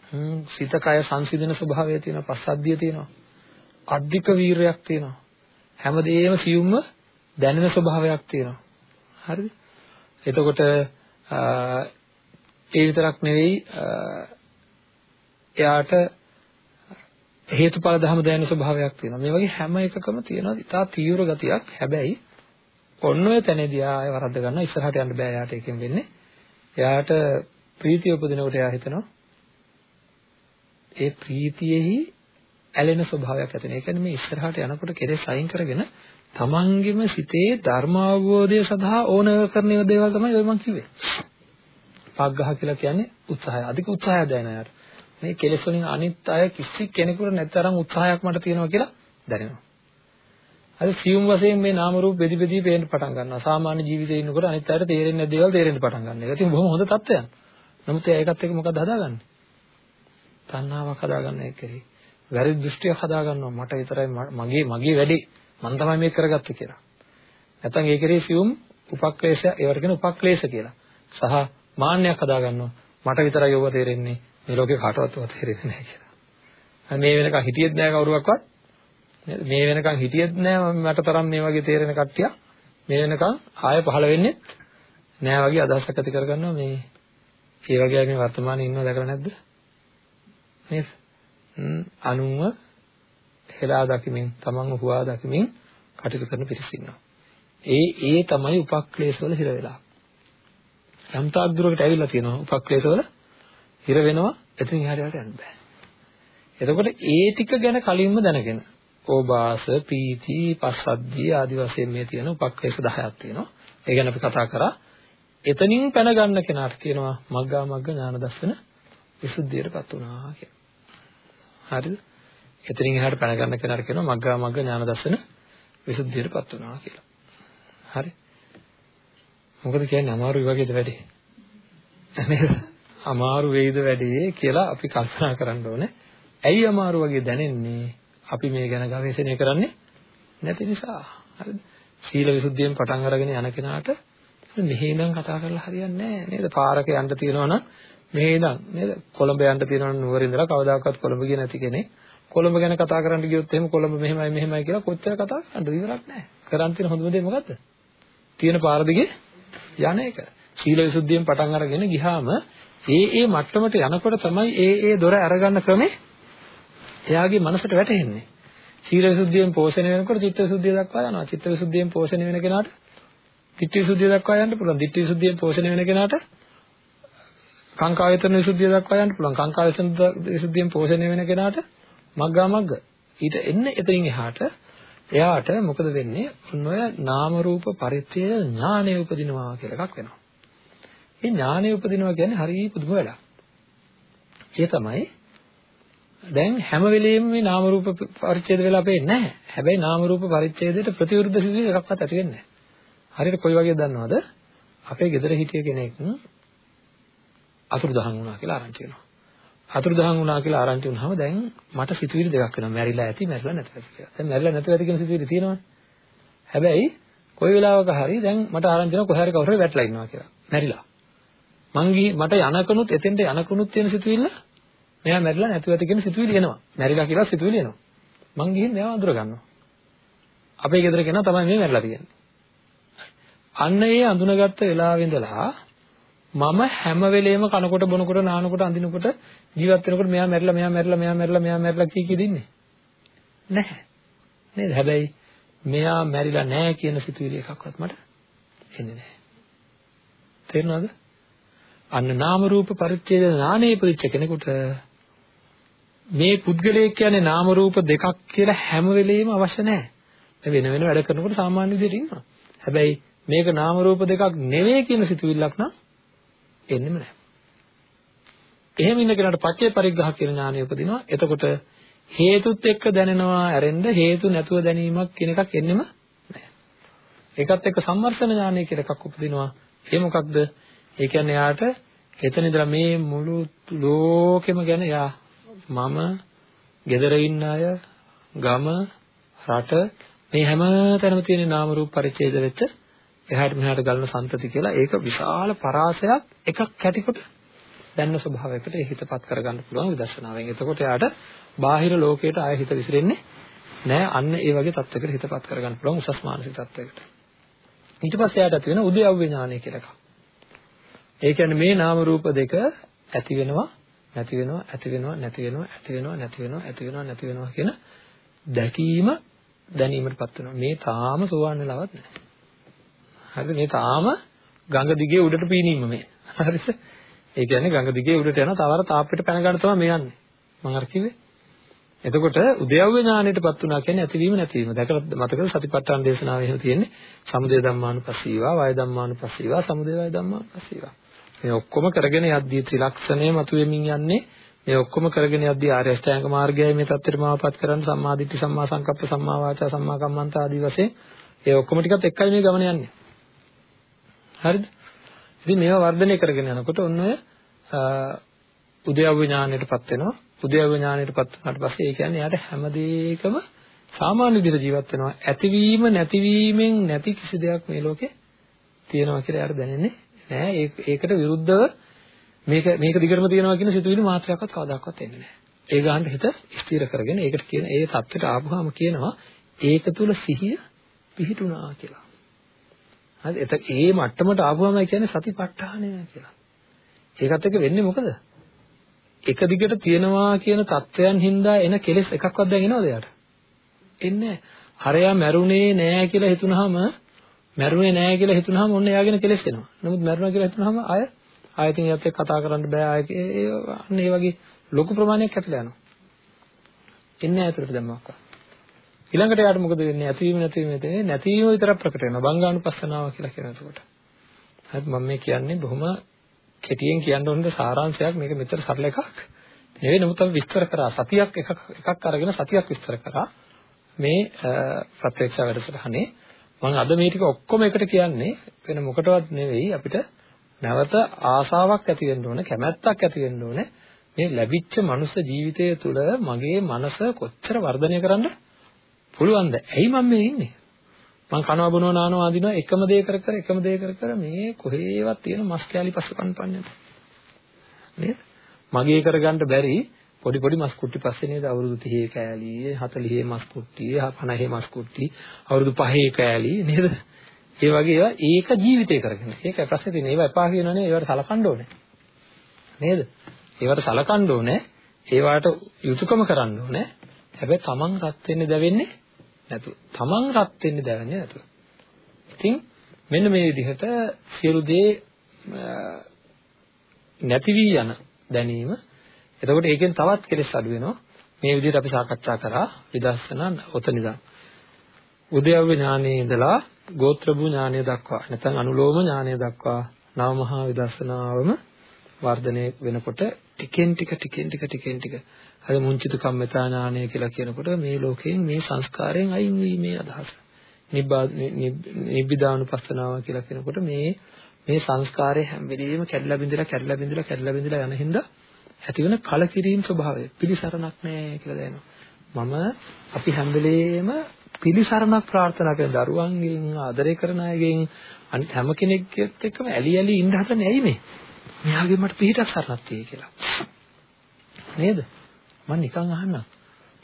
හ්ම් සිත කය සංසිඳන ස්වභාවය තියෙනවා. පස්සද්ධිය තියෙනවා. අධික වීරයක් තියෙනවා. හැමදේම සියුම්ව දැනෙන ස්වභාවයක් තියෙනවා. හරිද? එතකොට ඒ විතරක් නෙවෙයි එයාට හේතුඵල ධම දැනෙන ස්වභාවයක් තියෙනවා. මේ වගේ හැම එකකම තියෙනවා ඉතා තීව්‍ර ගතියක්. හැබැයි ඔන්න ඔය තැනදී ආය වරද්ද ගන්න ඉස්සරහට යන්න බෑ යාට එකෙන් වෙන්නේ. එයාට ප්‍රීතිය උපදිනකොට එයා හිතනවා ඒ ප්‍රීතියෙහි ඇලෙන ස්වභාවයක් ඇති වෙන. ඒ කියන්නේ මේ ඉස්සරහට යනකොට කෙලෙස් අයින් කරගෙන තමන්ගෙම සිතේ ධර්ම අවබෝධය සඳහා ඕන කරන දේවල් තමයි ඔය මම කිව්වේ. පග්ගහ කියලා කියන්නේ උත්සාහය. අධික උත්සාහය දැනෙන අයට. මේ කෙලෙස් වලින් අනිත් අය කිසි කෙනෙකුට නැතරම් උත්සාහයක් මට තියෙනවා කියලා දැනෙනවා. අද සියුම් වශයෙන් මේ නාම රූප බෙදි බෙදි පේන්න පටන් ගන්නවා. සාමාන්‍ය ජීවිතේ ඉන්නකොට අනිත් අයට තේරෙන්නේ නැති දේවල් තේරෙන්න පටන් ගන්නවා. ඒක ඉතින් බොහොම හොඳ තත්ත්වයක්. නමුත් ඒකත් එක්ක මොකද හදාගන්නේ? තණ්හාවක් හදාගන්න එක කෙරෙහි. වැරදි දෘෂ්ටියක් හදාගන්නවා. මට විතරයි මගේ මගේ වැඩේ මම තමයි මේක කරගත්තේ කියලා. නැත්නම් ඒ කෙරෙහි සියුම් උපක්ලේශ ඒවට කියන උපක්ලේශ කියලා. සහ මාන්නයක් හදාගන්නවා. මට විතරයි යෝග තේරෙන්නේ. මේ ලෝකේ කාටවත් ඒවා තේරෙන්නේ නැහැ කියලා. මේ වෙනකන් හිටියෙත් නැහැ කවුරුවක්වත්. මේ වෙනකන් හිටියෙත් නැහැ මට තරම් මේ වගේ තේරෙන කට්ටිය. මේ වෙනකන් ආය පහළ වෙන්නේ නැහැ වගේ අදහසක් ඇති කරගන්නවා මේ ඒ වගේ මේ වර්තමානයේ ඉන්නව දැකලා නැද්ද? නේද? අනුව හෙලා දකිමින් තමන්ව හුවා දකිමින් කටයුතු කරන පිරිස ඉන්නවා. ඒ ඒ තමයි උපක්ලේශ වල හිර වෙලා. යම් තාක් දුරකට ඇවිල්ලා තියෙනවා උපක්ලේශ වල හිර වෙනවා එතනින් එහාට යන්න බෑ. එතකොට ඒ ටික ගැන කලින්ම දැනගෙන ඕබාස, පීති, පස්සද්ධිය ආදි වශයෙන් මේ තියෙන උපක්ලේශ 10ක් තියෙනවා. ඒ ගැන අපි කතා කරා. එතනින් පැන ගන්න කෙනාට කියනවා මග්ගා මග්ග ඥාන දර්ශන විසුද්ධියටපත් වුණා කියලා. හරිද? එතනින් එහාට පැන ගන්න කෙනාට කියනවා මග්ගා මග්ග ඥාන දර්ශන විසුද්ධියටපත් වුණා කියලා. හරි? මොකද කියන්නේ අමාරුයි වගේද වැඩේ? නේද? අමාරු වෙයිද වැඩේ කියලා අපි කල්පනා කරන්න ඕනේ. ඇයි අමාරු වගේ දැනෙන්නේ? අපි මේ ගැන ගවේෂණය කරන්නේ නැති නිසා. හරිද? සීල විසුද්ධියෙන් පටන් අරගෙන යන කෙනාට මෙහෙ ඉඳන් කතා කරලා හරියන්නේ නැහැ නේද? පාරක යන්න තියෙනවා නම් මෙහෙ ඉඳන් නේද? කොළඹ යන්න තියෙනවා නම් නුවර ඉඳලා කවදාකවත් කොළඹ ගියේ නැති කෙනෙක් කොළඹ ගැන කතා කරන්න ගියොත් එහෙම කොළඹ මෙහෙමයි මෙහෙමයි කියලා කොච්චර කතා කරන්නද ඉවරක් නැහැ. කරන් තියෙන හොඳම දේ මොකද්ද? තියෙන පාර දිගේ යන එක. සීල විසුද්ධියෙන් පටන් අරගෙන ගියාම ඒ ඒ මට්ටමට යනකොට තමයි ඒ ඒ දොර අරගන්න ක්‍රමේ එයාගේ මනසට වැටෙන්නේ. සීල විසුද්ධියෙන් පෝෂණය වෙනකොට චිත්ත විසුද්ධිය දක්වා යනවා. චිත්ත විසුද්ධියෙන් පෝෂණය වෙන කෙනාට ධිට්ඨි විසුද්ධිය දක්වා යන්න පුළුවන්. ධිට්ඨි විසුද්ධියෙන් පෝෂණය වෙන කෙනාට කාංකායතන විසුද්ධිය දක්වා යන්න පුළුවන්. කාංකායතන විසුද්ධියෙන් පෝෂණය වෙන කෙනාට මග්ගා මග්ග. ඊට එන්න එතනින් එහාට එයාට මොකද වෙන්නේ? ඔන්න ඔය නාම රූප පරිත්‍ය ඥානය උපදිනවා කියලා එකක් වෙනවා. මේ ඥානය උපදිනවා කියන්නේ හරිය පුදුම වැඩක්. ඒ තමයි දැන් හැම වෙලෙම මේ නාම රූප පරිච්ඡේද වෙලා පේන්නේ නැහැ. හැබැයි නාම රූප පරිච්ඡේදයට ප්‍රතිවිරුද්ධ සිදුවීම් එකක්වත් ඇති වෙන්නේ නැහැ. හරියට කොයි වගේද දන්නවද? අපේ ගෙදර හිටිය කෙනෙක් අතුරුදහන් වුණා කියලා ආරංචි වෙනවා. අතුරුදහන් වුණා කියලා ආරංචි වුණාම දැන් මට සිතුවිලි දෙකක් වෙනවා. මැරිලා ඇති, මැරිලා නැති ඇති කියලා. දැන් මැරිලා නැති ඇති කියන සිතුවිලි තියෙනවනේ. හැබැයි කොයි වෙලාවක හරි දැන් මට ආරංචි වෙනවා කොහේ හරි කවුරු හරි වැටලා ඉන්නවා කියලා. මැරිලා. මං ගිහි මට යනකනුත් එතෙන්ට යනකනුත් තියෙන සිතුවිල්ල මෙයා මැරිලා නැතුව ඇති කියන සිතුවිලි එනවා. මැරිලා කියලා සිතුවිලි එනවා. මං ගිහින් මෙයාව අඳුර ගන්නවා. අපේ ගෙදර කෙනා තමයි මේ මැරිලා තියෙන්නේ. අන්න ඒ අඳුනගත්ත වෙලාවෙ ඉඳලා මම හැම වෙලේම කනකොට බොනකොට නානකොට අඳිනකොට ජීවත් වෙනකොට මෙයා මැරිලා මෙයා මැරිලා මෙයා මැරිලා මෙයා මැරිලා කී කී දින්නේ නැහැ නේද හැබැයි මෙයා මැරිලා නැහැ කියන සිතුවිලි එකක්වත් මට එන්නේ නැහැ තේරෙනවද අන්න නාම රූප පරිච්ඡේද ඥානේ පිළිච්ච කෙනෙකුට මේ පුද්ගලයෙක් කියන්නේ නාම රූප දෙකක් කියලා හැම වෙලෙම අවශ්‍ය නැහැ. වෙන වෙන වැඩ කරනකොට සාමාන්‍ය විදිහට ඉන්නවා. හැබැයි මේක නාම රූප දෙකක් නෙවෙයි කියන සිතුවිල්ලක් නම් එන්නෙම නැහැ. එහෙම ඉන්න කෙනාට පච්චේ පරිග්‍රහ කියන ඥානය උපදිනවා. එතකොට හේතුත් එක්ක දැනෙනවා ඇරෙන්න හේතු නැතුව දැනීමක් කියන එකක් එන්නෙම නැහැ. ඒකත් එක්ක සම්මර්ෂණ ඥානය කියලා එකක් උපදිනවා. ඒ මොකක්ද? ඒ කියන්නේ යාට එතන ඉඳලා මේ මුළු ලෝකෙම ගැන යා මම gedara ඉන්න අය ගම රට මේ හැම තැනම තියෙන නාම රූප පරිච්ඡේද වෙච්ච එහාට මෙහාට ගලන සම්තති කියලා ඒක විශාල පරාසයක් එකක් කැටිකොට දැන්න ස්වභාවයකට හිතපත් කරගන්න පුළුවන් විදර්ශනාවෙන්. එතකොට එයාට බාහිර ලෝකයට ආය හිත විසිරෙන්නේ නෑ. අන්න ඒ වගේ තත්යකට හිතපත් කරගන්න පුළුවන් උසස් මානසික තත්යකට. ඊට පස්සේ එයාට ඇති වෙන උද්‍යව්‍ය ඥානය කියලා එකක්. ඒ කියන්නේ මේ නාම රූප දෙක ඇති වෙනවා නැති වෙනවා ඇති වෙනවා නැති වෙනවා ඇති වෙනවා නැති වෙනවා ඇති වෙනවා නැති වෙනවා කියන දැකීම දැනීමටපත් වෙනවා. මේ තාම සෝවන් වෙලාවක් නැහැ. හරිද? මේ තාම ගඟ දිගේ උඩට පීනීම මේ. හරිද? ඒ කියන්නේ ගඟ දිගේ උඩට යන තවර තාප්පෙට පැන ගන්න තමයි මේ යන්නේ. මම අර කිව්වේ. එතකොට උද්‍යව්‍ය ඥාණයටපත් වුණා කියන්නේ ඇතිවීම නැතිවීම. දැකලා මතකද සතිපට්ඨාන දේශනාවේ එහෙම තියෙන්නේ සමුදය ධම්මානුපස්සීවා, වය ධම්මානුපස්සීවා, සමුදය වය ධම්මානුපස්සීවා. මේ ඔක්කොම කරගෙන යද්දී ත්‍රිලක්ෂණය මතුවෙමින් යන්නේ මේ ඔක්කොම කරගෙන යද්දී ආර්ය අෂ්ටාංග මාර්ගයයි මේ தත්ත්වෙට මාවපත් කරන්න සම්මා දිට්ඨි සම්මා සංකප්ප සම්මා වාචා සම්මා කම්මන්ත ආදී වශයෙන් ඒ ඔක්කොම ටිකත් එක්කයි මේ ගමන යන්නේ. හරිද? ඉතින් මේවා වර්ධනය කරගෙන යනකොට ඔන්න ඔය උද්‍යව්‍ය ඥානයටපත් වෙනවා. උද්‍යව්‍ය ඥානයටපත් වුණාට පස්සේ ඒ කියන්නේ යාට හැම දෙයකම සාමාන්‍ය විදිහට ජීවත් වෙනවා. ඇතිවීම නැතිවීමෙන් නැති කිසි දෙයක් මේ ලෝකේ තියෙනවා කියලා යාට දැනෙන්නේ නෑ. ඒකට විරුද්ධව මේක මේක දිගටම තියෙනවා කියන සිතුවිලි මාත්‍රයක්වත් කවදාකවත් එන්නේ නෑ. ඒ ගන්නට හිත ස්ථිර කරගෙන ඒකට කියන ඒ தත්ත්වයට ආපුවාම කියනවා ඒක තුල සිහිය පිහිටුණා කියලා. හරි එතක ඒ මට්ටමට ආවම කියන්නේ සතිපට්ඨානය කියලා. ඒකත් එක්ක වෙන්නේ මොකද? එක දිගට තියනවා කියන தත්වයන් හින්දා එන කෙලෙස් එකක්වත් දැන් එනවද යාට? එන්නේ හරයා මැරුණේ නෑ කියලා හිතුනහම මැරුණේ නෑ කියලා හිතුනහම ඔන්න එයාගෙන කෙලෙස් එනවා. නමුත් මැරුණා කියලා හිතුනහම ආය ආයතින් එයාත් එක්ක කතා කරන්න බෑ ආය අන්න ඒ වගේ ලොකු ප්‍රමාණයක් ඇතිලා යනවා. එන්නේ ඇතුළට දැම්මක්වා. ඊළඟට යාට මොකද වෙන්නේ? ඇතිවීම නැතිවීම නැතිවීම නැතිවීම විතරක් ප්‍රකට වෙනවා. බංගානුපස්සනාව කියලා කියන එතකොට. හරිද? මම මේ කියන්නේ බොහොම කෙටියෙන් කියන්න ඕනේ සාරාංශයක් මේක මෙතර සරල එකක් නෙවෙයි නමුත් අපි විස්තර කරා සතියක් එකක් එකක් අරගෙන සතියක් විස්තර කරා මේ ප්‍රත්‍යක්ෂ වැඩසටහනේ මම අද මේ ටික ඔක්කොම එකට කියන්නේ වෙන මොකටවත් නෙවෙයි අපිට නැවත ආසාවක් ඇති වෙන්න ඕන කැමැත්තක් ඇති වෙන්න ඕන මේ ලැබිච්ච මනුස්ස ජීවිතය තුළ මගේ මනස කොච්චර වර්ධනය කරන්න පුළුවන්ද? ඇයි මම මේ ඉන්නේ? මං කනවා බොනවා නානවා අඳිනවා එකම දේ කර කර එකම දේ කර කර මේ කොහේවත් තියෙන මස් කෑලි පස්ස කන්පන්නේ නේද? මගේ කරගන්න බැරි පොඩි පොඩි මස් කුට්ටි පස්සේ නේද අවුරුදු 30 කෑලි 40 මස් කුට්ටි 50 මස් කුට්ටි අවුරුදු 5 කෑලි නේද? ඒ වගේ ඒවා ඒක ජීවිතේ කරගෙන. ඒකයි ප්‍රශ්නේ තියෙන්නේ. ඒවා එපා කියනවනේ ඒවට සලකන්න ඕනේ. නේද? ඒවට සලකන්න ඕනේ. ඒවට යුතුයකම කරන්න ඕනේ. හැබැයි තමන් රත් වෙන්නේ දැවෙන්නේ නැතුව. තමන් රත් වෙන්නේ දැවෙන්නේ නැතුව. ඉතින් මෙන්න මේ විදිහට සියලු දේ නැති වී යන දැනීම. එතකොට ඒකෙන් තවත් කෙලෙස් අඩු වෙනවා. මේ විදිහට අපි සාකච්ඡා කරා විදර්ශනා ඔතනින්දා. උද්‍යව්‍ය ඥානයේ ඉඳලා ගෝත්‍රභු ඥානය දක්වා නැත්නම් අනුලෝම ඥානය දක්වා නව මහා විදර්ශනාවම වර්ධනය වෙනකොට ටිකෙන් ටික ටිකෙන් ටික ටිකෙන් ටික අර මුංචිත කම්මතා ඥානය කියලා කියනකොට මේ ලෝකයෙන් මේ සංස්කාරයෙන් අයින් වීමේ අදහස. නිබ්බිදානුපස්සනාව කියලා කියනකොට මේ මේ සංස්කාරය හැම වෙලෙම කැඩලා බිඳලා කැඩලා බිඳලා කැඩලා බිඳලා යන හින්දා ඇතිවන කලකිරීම ස්වභාවය පිළිසරණක් නැහැ කියලා දැනෙනවා. මම අපි හැම වෙලෙම පිළිසරණක් ප්‍රාර්ථනා කරන දරුවන්ගෙන් ආදරය කරන අයගෙන් අනිත් හැම කෙනෙක්ගෙත් එක්කම ඇලි ඇලි ඉන්න හදන්නේ ඇයි මේ? මෙයාගේ මට පිහිටක් සරණක් තියෙයි කියලා. නේද? මම නිකන් අහන්නම්.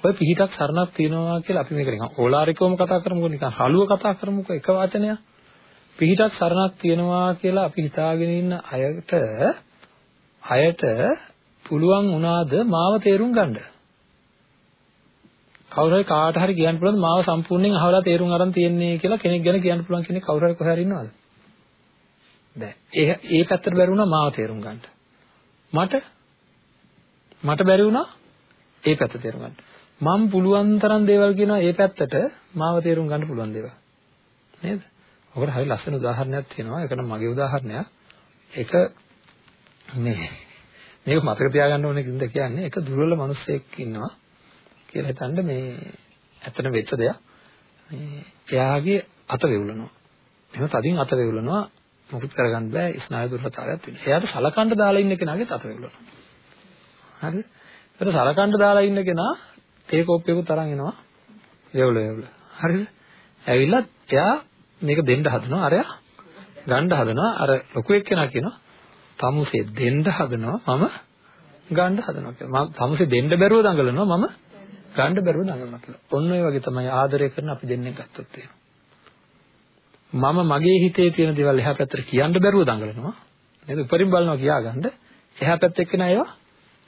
ඔය පිහිටක් සරණක් තියෙනවා කියලා අපි මේක නිකන් ඕලාරිකවම කතා කරමුකෝ නිකන් හලුව කතා කරමුකෝ එක වචනයක්. පිහිටක් සරණක් තියෙනවා කියලා අපි හිතාගෙන ඉන්න අයට අයට පුළුවන් වුණාද මාව තේරුම් ගන්න? කවුරු හරි කාට හරි කියන්න පුළුවන් මාව සම්පූර්ණයෙන් අහවලා තේරුම් අරන් තියෙන්නේ කියලා කෙනෙක් ගැන කියන්න පුළුවන් කෙනෙක් කවුරු හරි කොහේ හරි ඉන්නවද? බෑ. ඒ ඒ පැත්තට බැරි වුණා මාව තේරුම් ගන්න. මට මට බැරි වුණා ඒ පැත්ත තේරුම් ගන්න. මම පුළුවන් තරම් දේවල් කියනවා ඒ පැත්තට මාව තේරුම් ගන්න පුළුවන් දේවල්. නේද? ඔකට හරි ලස්සන උදාහරණයක් තියෙනවා. ඒක නම් මගේ උදාහරණයක්. ඒක මේ මේක මතක තියාගන්න ඕනේ කින්ද කියන්නේ එක දුර්වල මිනිස්සෙක් ඉන්නවා කියලා හිතන්න මේ ඇත්තට වෙච්ච දෙයක්. මේ එයාගේ අත වෙවුලනවා. එහෙම තදින් අත වෙවුලනවා මොකුත් කරගන්න බෑ ස්නායු දුර්වලතාවයක් තියෙනවා. එයාට සලකන්න දාලා ඉන්න කෙනාගේ අත වෙවුලනවා. හරිද? ඒතර සලකන්න දාලා ඉන්න කෙනා තේ කෝප්පයකුත් අරන් එනවා. වෙවුල වෙවුල. හරිද? ඇවිල්ලා එයා මේක දෙන්න හදනවා. අරයා ගන්න හදනවා. අර ලොකු එක්කෙනා කියනවා තමුසේ දෙන්න හදනවා මම ගන්න හදනවා කියලා. මම තමුසේ දෙන්න බැරුව දඟලනවා මම ගන්න බැරුව දඟලනවා කියලා. ඔන්න ඔය වගේ තමයි ආදරය කරන අපි දෙන්නේ ගත්තොත් මම මගේ හිතේ තියෙන දේවල් එහා පැත්තට කියන්න බැරුව දඟලනවා. නේද? උපරිම බලනවා කියාගන්න. එහා පැත්තේ කෙනා ඒවා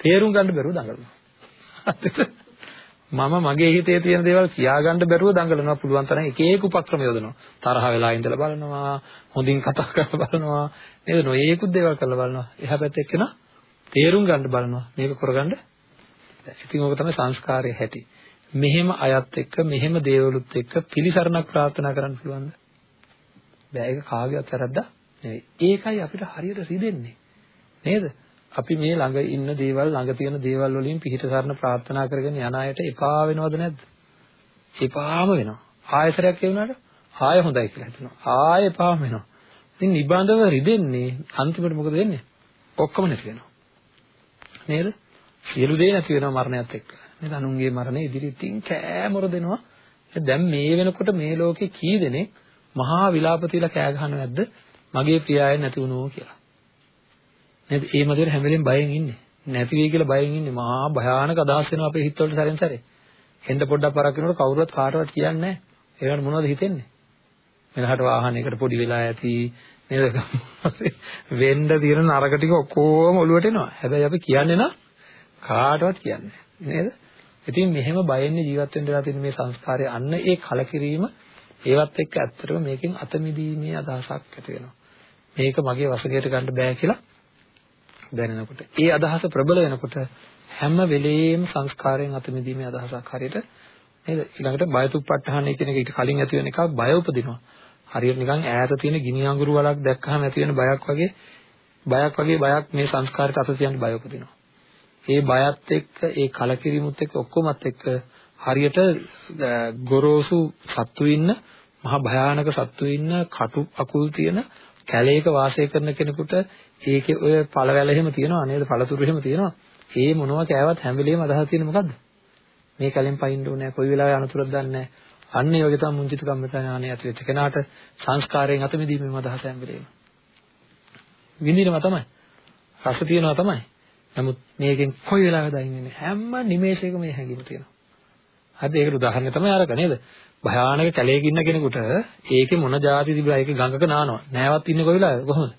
තේරුම් ගන්න බැරුව දඟලනවා. මම මගේ හිතේ තියෙන දේවල් කියාගන්න බැරුව දඟලනවා පුළුවන් තරම් එක එක උපක්‍රම යොදනවා. තරහ වෙලා ඉඳලා බලනවා හොඳින් කතා කරලා බලනවා නේද? නොයේකුත් දේවල් කරලා බලනවා. එහා පැත්තේ එක්කෙනා තේරුම් ගන්න බලනවා. මේක කරගන්න ඉතින් ඕක තමයි සංස්කාරයේ හැටි. මෙහෙම අයත් එක්ක මෙහෙම දේවලුත් එක්ක පිළිසරණක් ප්‍රාර්ථනා කරන්න පුළුවන්ද? බෑ ඒක කාගේවත් වැරද්දා නෙවෙයි. ඒකයි අපිට හරියට රිදෙන්නේ. නේද? අපි මේ ළඟ ඉන්න දේවල් ළඟ තියෙන දේවල් වලින් පිහිට සරණ ප්‍රාර්ථනා කරගෙන යන අයට එපා වෙනවද නැද්ද? එපාම වෙනවා. ආයතරයක් ඒ වුණාට ආය හොඳයි කියලා හිතනවා. ආය එපාම වෙනවා. ඉතින් නිබඳව රිදෙන්නේ අන්තිමට මොකද වෙන්නේ? ඔක්කොම නැති වෙනවා. නේද? සියලු දේ නැති වෙනවා මරණයත් එක්ක. නේද? අනුන්ගේ මරණය ඉදිරියෙන් කෑමොර දෙනවා. දැන් මේ වෙනකොට මේ ලෝකේ කී දෙනෙක් මහා විලාප තියලා කෑ ගහනවද නැද්ද? මගේ ප්‍රියයන් නැති වුණෝ කියලා. නේද? ඒ මදිර හැම වෙලෙම බයෙන් ඉන්නේ. නැති වෙයි කියලා බයෙන් ඉන්නේ. මහා භයානක අදහස් වෙනවා අපේ හිතවලට සැරෙන් සැරේ. හෙන්න පොඩ්ඩක් පරක් වෙනකොට කවුරුවත් කාටවත් කියන්නේ නැහැ. ඒකට මොනවද හිතෙන්නේ? මෙලහට වාහනයකට පොඩි වෙලා ඇති නේද? වෙන්න තියෙන නරක ටික ඔක්කොම ඔලුවට එනවා. හැබැයි අපි කියන්නේ නම් කාටවත් කියන්නේ නේද? ඉතින් මෙහෙම බයෙන්නේ ජීවත් වෙන්න වෙලා තියෙන මේ සංස්කාරය අන්න ඒ කලකිරීම ඒවත් එක්ක ඇත්තටම මේකෙන් අත මිදීමේ අදහසක් ඇති වෙනවා. මේක මගේ වශයෙන් ගන්න බෑ කියලා දැනෙනකොට. ඒ අදහස ප්‍රබල වෙනකොට හැම වෙලෙම සංස්කාරයෙන් අත මිදීමේ අදහසක් හරියට නේද? ඊළඟට බයතුප්පට්ඨානය කියන එක ඊට කලින් ඇති වෙන එකක් බය උපදිනවා. හරියට නිකන් ඈත තියෙන ගිනි අඟුරු වලක් දැක්කහම ඇති වෙන බයක් වගේ බයක් වගේ බයක් මේ සංස්කාරයට අත තියන්න බය උපදිනවා. ඒ බයත් එක්ක ඒ කලකිරීමුත් එක්ක ඔක්කොමත් එක්ක හරියට ගොරෝසු සත්තු ඉන්න මහා භයානක සත්තු ඉන්න කටු අකුල් තියෙන කැලේක වාසය කරන කෙනෙකුට ඒකේ ඔය පළවැල එහෙම තියෙනවා නේද? පළතුරු එහෙම තියෙනවා. ඒ මොනවා කෑවත් හැම වෙලෙම අදහස් තියෙන්නේ මොකද්ද? මේ කැලෙන් පයින්න ඕනේ කොයි වෙලාවෙ අනතුරක් දන්නේ නැහැ. අන්න ඒ වගේ තමයි මුංචිත කම්මතා ඥානය ඇති වෙච්ච කෙනාට සංස්කාරයෙන් අත මිදීමේ අදහස හැම වෙලෙම. විඳිනවා තමයි. රස තියනවා තමයි. නමුත් මේකෙන් කොයි වෙලාවෙද අයින් වෙන්නේ? හැම නිමේෂයකම මේ හැඟීම තියෙනවා. හරි ඒකට උදාහරණය තමයි අරක නේද? භයානක කැලේක ඉන්න කෙනෙකුට ඒකේ මොන જાති තිබුණා ඒකේ ගඟක නානවා. නෑවත් ඉන්නේ කොයි වෙලාවද කොහොමද?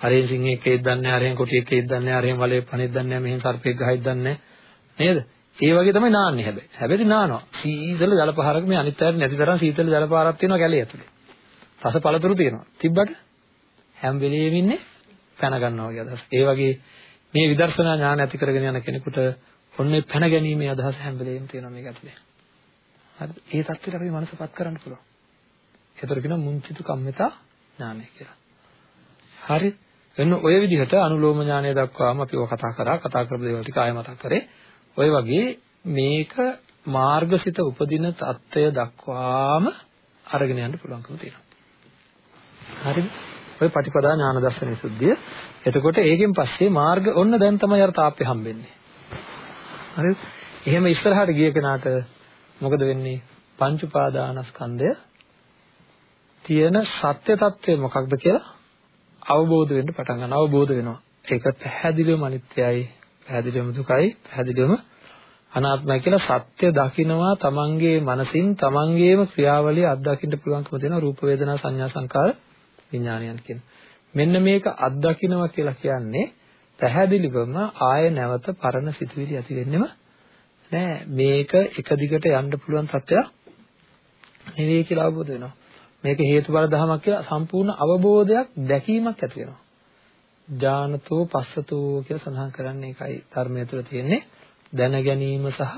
හරෙන් සිංහෙක් ඒත් දන්නේ නැහැ, හරෙන් කොටියෙක් ඒත් දන්නේ නැහැ, හරෙන් වලේ පණෙක් දන්නේ නැහැ, මෙහෙන් සර්පෙක් ගහයිත් දන්නේ නේද? ඒ වගේ තමයි නාන්නේ හැබැයි. හැබැයි නානවා. සීතල ජල පහරක මේ අනිත් අයට නැති තරම් සීතල ජල පහරක් තියෙනවා කැලේ ඇතුලේ. රස පළතුරු තියෙනවා. තිබ්බට හැම වෙලෙම ඉන්නේ පැන ගන්නවා වගේ අදහස. ඒ වගේ මේ විදර්ශනා ඥාන ඇති කරගෙන යන කෙනෙකුට ඔන්න ඒ පැන ගැනීමේ අදහස හැම වෙලේම තියෙනවා මේක ඇතුලේ. හරිද? ඒ தත්ත්වයට අපේ මනසපත් කරන්න පුළුවන්. ඒතර කියන මුංචිතු කම්මිතා ඥානය කියලා. හරි. එන්න ඔය විදිහට අනුලෝම ඥානය දක්වාම අපිව කතා කරා කතා කරපු දේවල් ටික ආයෙ මතක් කරේ. ඔය වගේ මේක මාර්ගසිත උපදින தත්ත්වය දක්වාම අරගෙන යන්න පුළුවන්කම තියෙනවා. හරිද? ඔය පටිපදා ඥාන දර්ශන සුද්ධිය. එතකොට ඒකෙන් පස්සේ මාර්ග ඔන්න දැන් තමයි අර තාප්පේ හම්බෙන්නේ. හරිද? එහෙම ඉස්සරහට ගිය කෙනාට මොකද වෙන්නේ? පංච උපාදානස්කන්ධය තියෙන සත්‍ය తත්වය මොකක්ද කියලා අවබෝධ වෙන්න පටන් ගන්නවා. අවබෝධ වෙනවා. ඒක පැහැදිලිවම අනිත්‍යයි, පැහැදිලිවම දුකයි, පැහැදිලිවම අනාත්මයි කියලා සත්‍ය දකිනවා තමන්ගේ මනසින් තමන්ගේම ක්‍රියාවලිය අත්දකින්න පුළුවන්කම තියෙන රූප වේදනා සංඥා සංකාර විඥානයන් කියන. මෙන්න මේක අත්දකින්නවා කියලා කියන්නේ පැහැදිලිවම ආය නැවත පරණ සිතුවිලි ඇති වෙන්නෙම නෑ. මේක එක දිගට යන්න පුළුවන් තත්ත්වයක් නෙවෙයි කියලා අවබෝධ වෙනවා. මේක හේතුඵල ධමයක් කියලා සම්පූර්ණ අවබෝධයක් දැකීමක් ඇති වෙනවා. ඥානතෝ පස්සතෝ කියලා සඳහන් කරන්නේ ඒකයි ධර්මයේ තුල තියෙන්නේ දැන ගැනීම සහ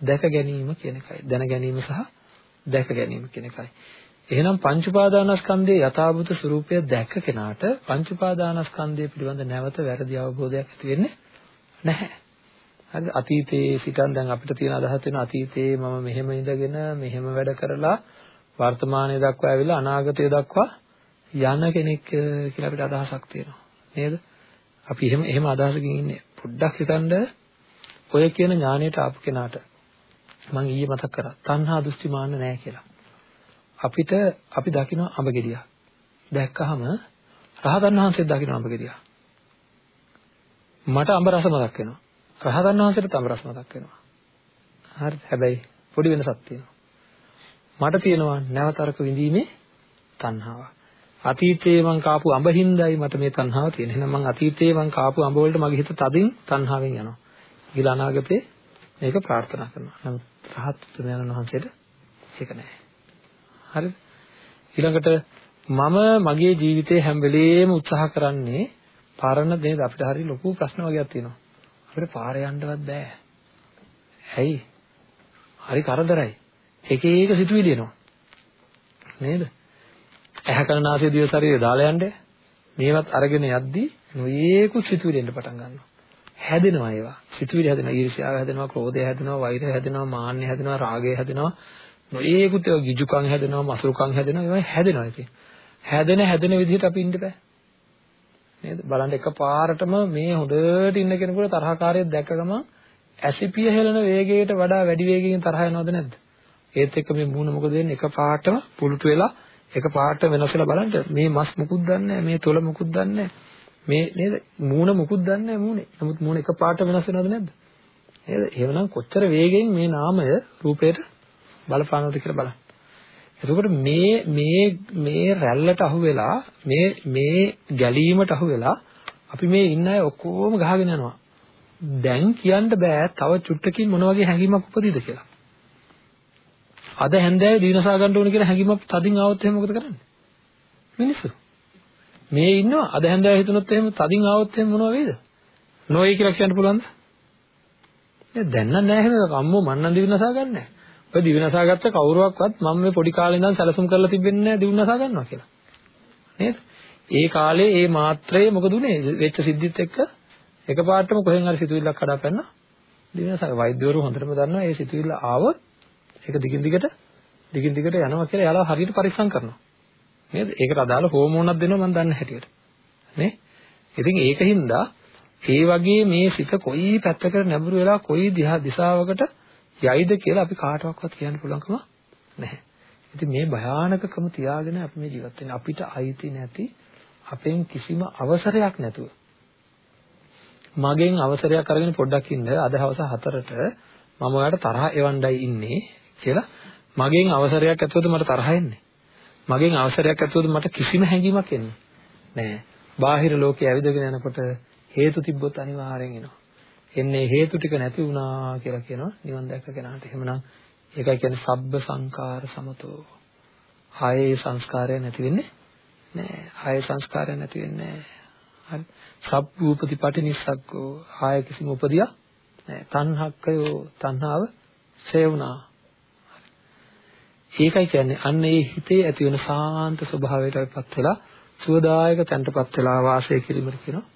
දැක ගැනීම කියන එකයි. දැන ගැනීම සහ දැක ගැනීම කියන එකයි. එහෙනම් පංච උපාදානස්කන්ධයේ යථාභූත ස්වરૂපය දැක්ක කෙනාට පංච උපාදානස්කන්ධය පිළිබඳ නැවත වැරදි අවබෝධයක් ඇති වෙන්නේ නැහැ. හරිද? අතීතයේ සිටන් දැන් අපිට තියෙන අදහස් වෙන අතීතයේ මම මෙහෙම ඉඳගෙන මෙහෙම වැඩ කරලා වර්තමානයේ දක්වා ඇවිල්ලා අනාගතය දක්වා යන කෙනෙක් කියලා අපිට අදහසක් තියෙනවා. නේද? අපි එහෙම එහෙම අදහසකින් ඉන්නේ. පොඩ්ඩක් හිතන්න ඔය කියන ඥාණයට ආපු කෙනාට මම ඊයේ මතක් කරා. තණ්හා දෘෂ්ටි මාන්න නැහැ කියලා. අපිට අපි දකින අඹ ගෙඩියක්. දැක්කහම රහතන් වහන්සේ දකින අඹ ගෙඩියක්. මට අඹ රස මතක් වෙනවා. රහතන් වහන්සේට අඹ රස මතක් වෙනවා. හරිද? හැබැයි පොඩි වෙනසක් තියෙනවා. මට තියෙනවා නැවතරක විඳීමේ තණ්හාව. අතීතයේ මං කාපු අඹ හින්දායි මට මේ තණ්හාව තියෙන්නේ. එහෙනම් මං අතීතයේ මං කාපු අඹ වලට මගේ හිත තදින් තණ්හාවෙන් යනවා. ඊළඟ අනාගතේ මේක ප්‍රාර්ථනා කරනවා. නමුත් රහත් තුමයන් වහන්සේට ඒක නෑ. හරිද? ඊළඟට මම මගේ ජීවිතේ හැම වෙලේම උත්සාහ කරන්නේ පරණ නේද අපිට හරි ලොකු ප්‍රශ්න වගේක් තියෙනවා. අපිට පාරේ යන්නවත් බෑ. ඇයි? හරි කරදරයි. එක එක සිතුවිලි එනවා. නේද? ඇහැ කන නාසය දිව ශරීරය දාලා යන්නේ. මේවත් අරගෙන යද්දි නොයේකුත් සිතුවිලි එන්න පටන් ගන්නවා. හැදෙනවා ඒවා. සිතුවිලි හැදෙනවා, ඊර්ෂ්‍යාව හැදෙනවා, ක්‍රෝධය හැදෙනවා, වෛරය හැදෙනවා, මාන්නය හැදෙනවා, රාගය හැදෙනවා, නොයේකුත් ඒවා ගිජුකම් හැදෙනවා මසුරුකම් හැදෙනවා ඒවා හැදෙනවා ඉතින් හැදෙන හැදෙන විදිහට අපි ඉන්න බෑ. නේද? බලන්න එකපාරටම මේ හොඳට ඉන්න කෙනෙකුට තරහකාරයෙක් දැක්ක ගමන් ඇසිපිය හෙලන වේගයට වඩා වැඩි වේගකින් තරහ යනවද නැද්ද? ඒත් එක්ක මේ මූණ මොකද වෙන්නේ? එකපාරටම පුරුතු වෙලා එකපාරට වෙනස් වෙලා බලන්න මේ මස් මුකුත් දන්නේ මේ තොල මුකුත් දන්නේ මේ නේද? මූණ මුකුත් දන්නේ මූණේ. නමුත් මූණ එකපාරට වෙනස් වෙනවද නැද්ද? නේද? එහෙමනම් කොච්චර වේගෙන් මේ නාමය රූපයට බලපානවද කියලා බලන්න. එතකොට මේ මේ මේ රැල්ලට අහු වෙලා මේ මේ ගැලීමට අහු වෙලා අපි මේ ඉන්න අය ඔක්කොම ගහගෙන යනවා. දැන් කියන්න බෑ තව චුට්ටකින් මොන වගේ හැඟීමක් උපදීද කියලා. අද හැන්දෑවේ දීනසා ගන්න ඕන කියලා හැඟීමක් තදින් ආවොත් එහෙනම් මොකද කරන්නේ? මිනිස්සු. මේ ඉන්නවා අද හැන්දෑවේ හිතුනොත් එහෙම තදින් ආවොත් එහෙම මොනව වෙයිද? නොවේ කියලා කියන්න පුළුවන්ද? දැන් නම් නෑ එහෙම අම්මෝ මන්නම් දිවිනසා ගන්නෑ. ඔය දිවිනසා ගත්ත කවුරුවක්වත් මම මේ පොඩි කාලේ ඉඳන් සැලසුම් කරලා තිබෙන්නේ නැහැ දිවිනසා ගන්නවා කියලා. නේද? ඒ කාලේ ඒ මාත්‍රයේ මොකද උනේ? වෙච්ච සිද්ධිත් එක්ක එකපාරටම කොහෙන් හරි සිතුවිල්ලක් කඩාපැන්න දිවිනසා වෛද්‍යවරු හොඳටම දන්නවා ඒ සිතුවිල්ල ආවොත් ඒක දිගින් දිගට දිගින් දිගට යනවා කියලා එයාලා හරියට පරිස්සම් කරනවා. නේද? ඒකට අදාළ හෝමෝනක් දෙනවා මම දන්න හැටියට. නේ? ඉතින් ඒකින්ද ඒ වගේ මේ සිත කොයි පැත්තකට නැඹුරු වෙලා කොයි දිහා දිශාවකට යයිද කියලා අපි කාටවත් කියන්න පුළුවන්කම නැහැ. ඉතින් මේ භයානකකම තියාගෙන අපි මේ ජීවත් වෙන්නේ අපිට අයිති නැති අපෙන් කිසිම අවසරයක් නැතුව. මගෙන් අවසරයක් අරගෙන පොඩ්ඩක් ඉන්න අද හවස 4ට මම ඔයාලට තරහ එවන්නයි ඉන්නේ කියලා මගෙන් අවසරයක් ඇතුවද මට තරහ එන්නේ. මගෙන් අවසරයක් ඇතුවද මට කිසිම හැඟීමක් එන්නේ නැහැ. බාහිර ලෝකයේ ඇවිදගෙන යනකොට හේතු තිබ්බොත් අනිවාර්යෙන් එනවා. එන්නේ හේතු ටික නැති වුණා කියලා කියනවා නිවන් දැක්ක කෙනාට. එහෙමනම් ඒකයි කියන්නේ සබ්බ සංකාර සමතෝ. ආයේ සංස්කාරය නැති වෙන්නේ නෑ. ආයේ සංස්කාරය නැති වෙන්නේ නෑ. හරි. සබ්බූපති පටිනිස්සග්ගෝ ආය කිසිම උපදියක් නැහැ. තණ්හක්කයෝ තණ්හාව ඡය වුණා. ඒකයි කියන්නේ අන්න ඒ හිතේ ඇති වෙන සාන්ත ස්වභාවයටපත් වෙලා සුවදායක තැනටපත් වෙලා වාසය කිරීමට කියනවා.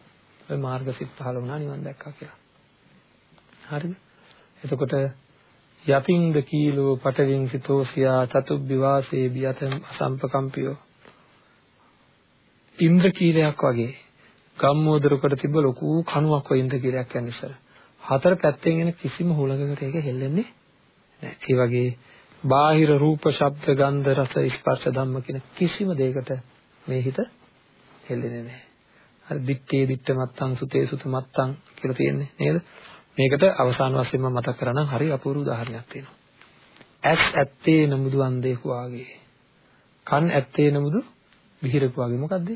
ඔය මාර්ගසිත පහළ වුණා නිවන් දැක්කා කියලා. හරිද? එතකොට යතින්ද කීලෝ පටවින් සිතෝසියා චතුබ්බි වාසේ බියතම් අසම්පකම්පියෝ ඉන්ද්‍ර කීලයක් වගේ ගම්මෝදරකට තිබ්බ ලොකු කණුවක් වගේ ඉන්ද්‍ර කීලයක් කියන්නේ ඉස්සර. හතර පැත්තෙන් එන කිසිම හුලඟකට ඒක හෙල්ලෙන්නේ නැහැ. ඒ වගේ බාහිර රූප, ශබ්ද, ගන්ධ, රස, ස්පර්ශ ධම්ම කියන කිසිම දෙයකට මේ හිත හෙල්ලෙන්නේ නැහැ. හරි දිත්තේ දිත්ත මත්තං සුතේ සුත මත්තං කියලා තියෙන්නේ නේද? මේකට අවසාන වශයෙන්ම මතක් කරනම් හරි අපූර්ව උදාහරණයක් තියෙනවා. ඇස් ඇත්තේ නමුදු අන්ධයෙකු වාගේ. කන් ඇත්තේ නමුදු විහිරෙකු වාගේ. මොකද්ද?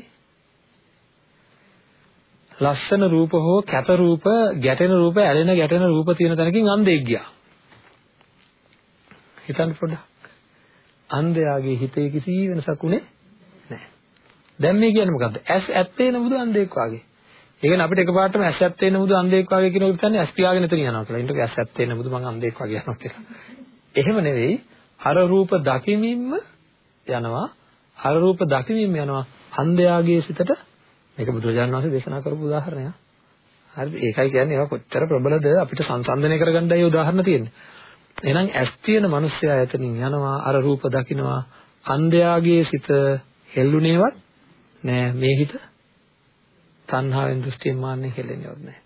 ලස්සන රූප හෝ කැත රූප, ගැටෙන රූප, ඇලෙන ගැටෙන රූප තියෙන තැනකින් අන්ධයෙක් ගියා. හිතන්න පොඩ්ඩක්. අන්ධයාගේ හිතේ කිසි වෙනසක් උනේ නැහැ. දැන් මේ කියන්නේ මොකද්ද? ඇස් ඇත්තේ නමුදු අන්ධයෙක් වාගේ. ඒ කියන්නේ අපිට එකපාරටම ඇස් ඇත්තේ නමුදු අන්ධයෙක් වාගේ කියනකොට හිතන්නේ ඇස් පියාගෙන එතන යනවා කියලා. ඊට පස්සේ ඇස් ඇත්තේ නමුදු මං අන්ධයෙක් වාගේ යනවා කියලා. එහෙම නෙවෙයි. අර රූප දකිමින්ම යනවා. අර රූප දකිමින්ම යනවා. අන්ධයාගේ සිතට මේක බුදුරජාණන් වහන්සේ දේශනා කරපු උදාහරණයක්. හරිද? ඒකයි කියන්නේ ඒවා කොච්චර ප්‍රබලද අපිට සංසන්දනය කරගන්නයි උදාහරණ තියෙන්නේ. එහෙනම් ඇස් තියෙන මිනිස්සයා එතනින් යනවා අර රූප දකිනවා අන්ධයාගේ සිත හෙල්ලුනේවත් නෑ මේ හිත තණ්හාවෙන් දෘෂ්ටියෙන් මාන්නේ හෙලෙන්නේවත් නැහැ.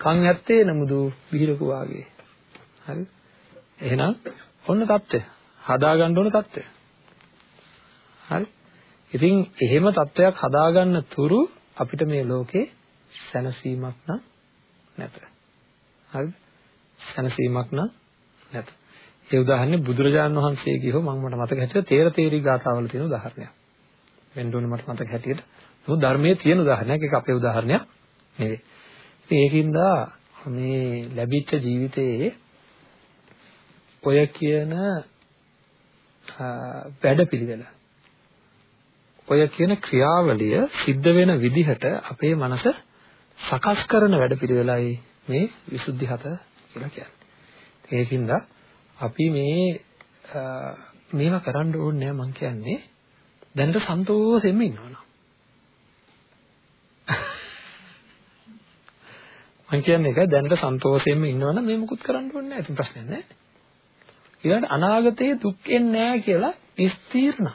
කන් ඇත්තේ නමුදු බිහිලක වාගේ. හරි? එහෙනම් ඔන්න தත්ත්වය. හදාගන්න ඕන தත්ත්වය. හරි? ඉතින් එහෙම தත්ත්වයක් හදාගන්න තුරු අපිට මේ ලෝකේ සැනසීමක් නම් නැත. හරිද? සැනසීමක් නම් නැත. ඒ උදාහරණේ බුදුරජාණන් වහන්සේගේ හෝ මම මට මතක හැටියට තේර තේරි ගාථාවල තියෙන උදාහරණයක්. වෙන්න ඕනේ මට මතක හැටියට. මොකද ධර්මයේ තියෙන උදාහරණයක් ඒක අපේ උදාහරණයක් නෙවෙයි. ඉතින් ඒකින්ද මේ ලැබිච්ච ජීවිතයේ ඔය කියන වැඩපිළිවෙල ඔය කියන ක්‍රියාවලිය සිද්ධ වෙන විදිහට අපේ මනස සකස් කරන වැඩපිළිවෙලයි මේ විසුද්ධි හත කියලා කියන්නේ. ඒකින්ද අපි මේ මේවා කරන්න ඕනේ නෑ මං කියන්නේ දැනට සන්තෝෂෙන්ම ඉන්නවනම්. මං කියන්නේ ඒක දැනට සන්තෝෂයෙන්ම ඉන්නවනම් මේ මුකුත් කරන්න ඕනේ නැහැ. ඉතින් ප්‍රශ්නයක් නැහැ. ඊළඟට අනාගතයේ දුක් එන්නේ නැහැ කියලා ස්ථීරණ.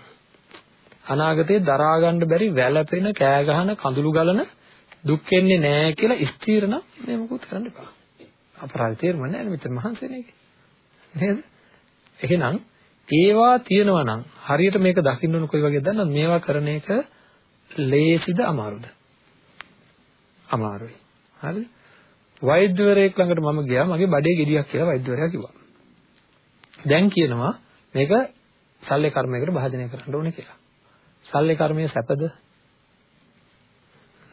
අනාගතයේ දරා ගන්න බැරි වැළපෙන, කෑ ගහන, කඳුළු ගලන දුක් එන්නේ නැහැ කියලා ස්ථීරණ මේ මුකුත් කරන්න එපා. අපරාධ තේරුම නැහැ මෙතන මහන්සියනේ. නේද? එහෙනම් ඒවා තියෙනවා නම් හරියට මේක දකින්න ඕන කොයි වගේද දන්නවද? මේවා කරන එක ලේසිද අමාරුද? අමාරුයි. හරිද? වෛද්‍යවරයෙක් ළඟට මම ගියා මගේ බඩේ ගෙඩියක් කියලා වෛද්‍යවරයා කිව්වා. දැන් කියනවා මේක සල්ලේ කර්මයකට භාජනය කරන්න ඕනේ කියලා. සල්ලේ කර්මය සැපද?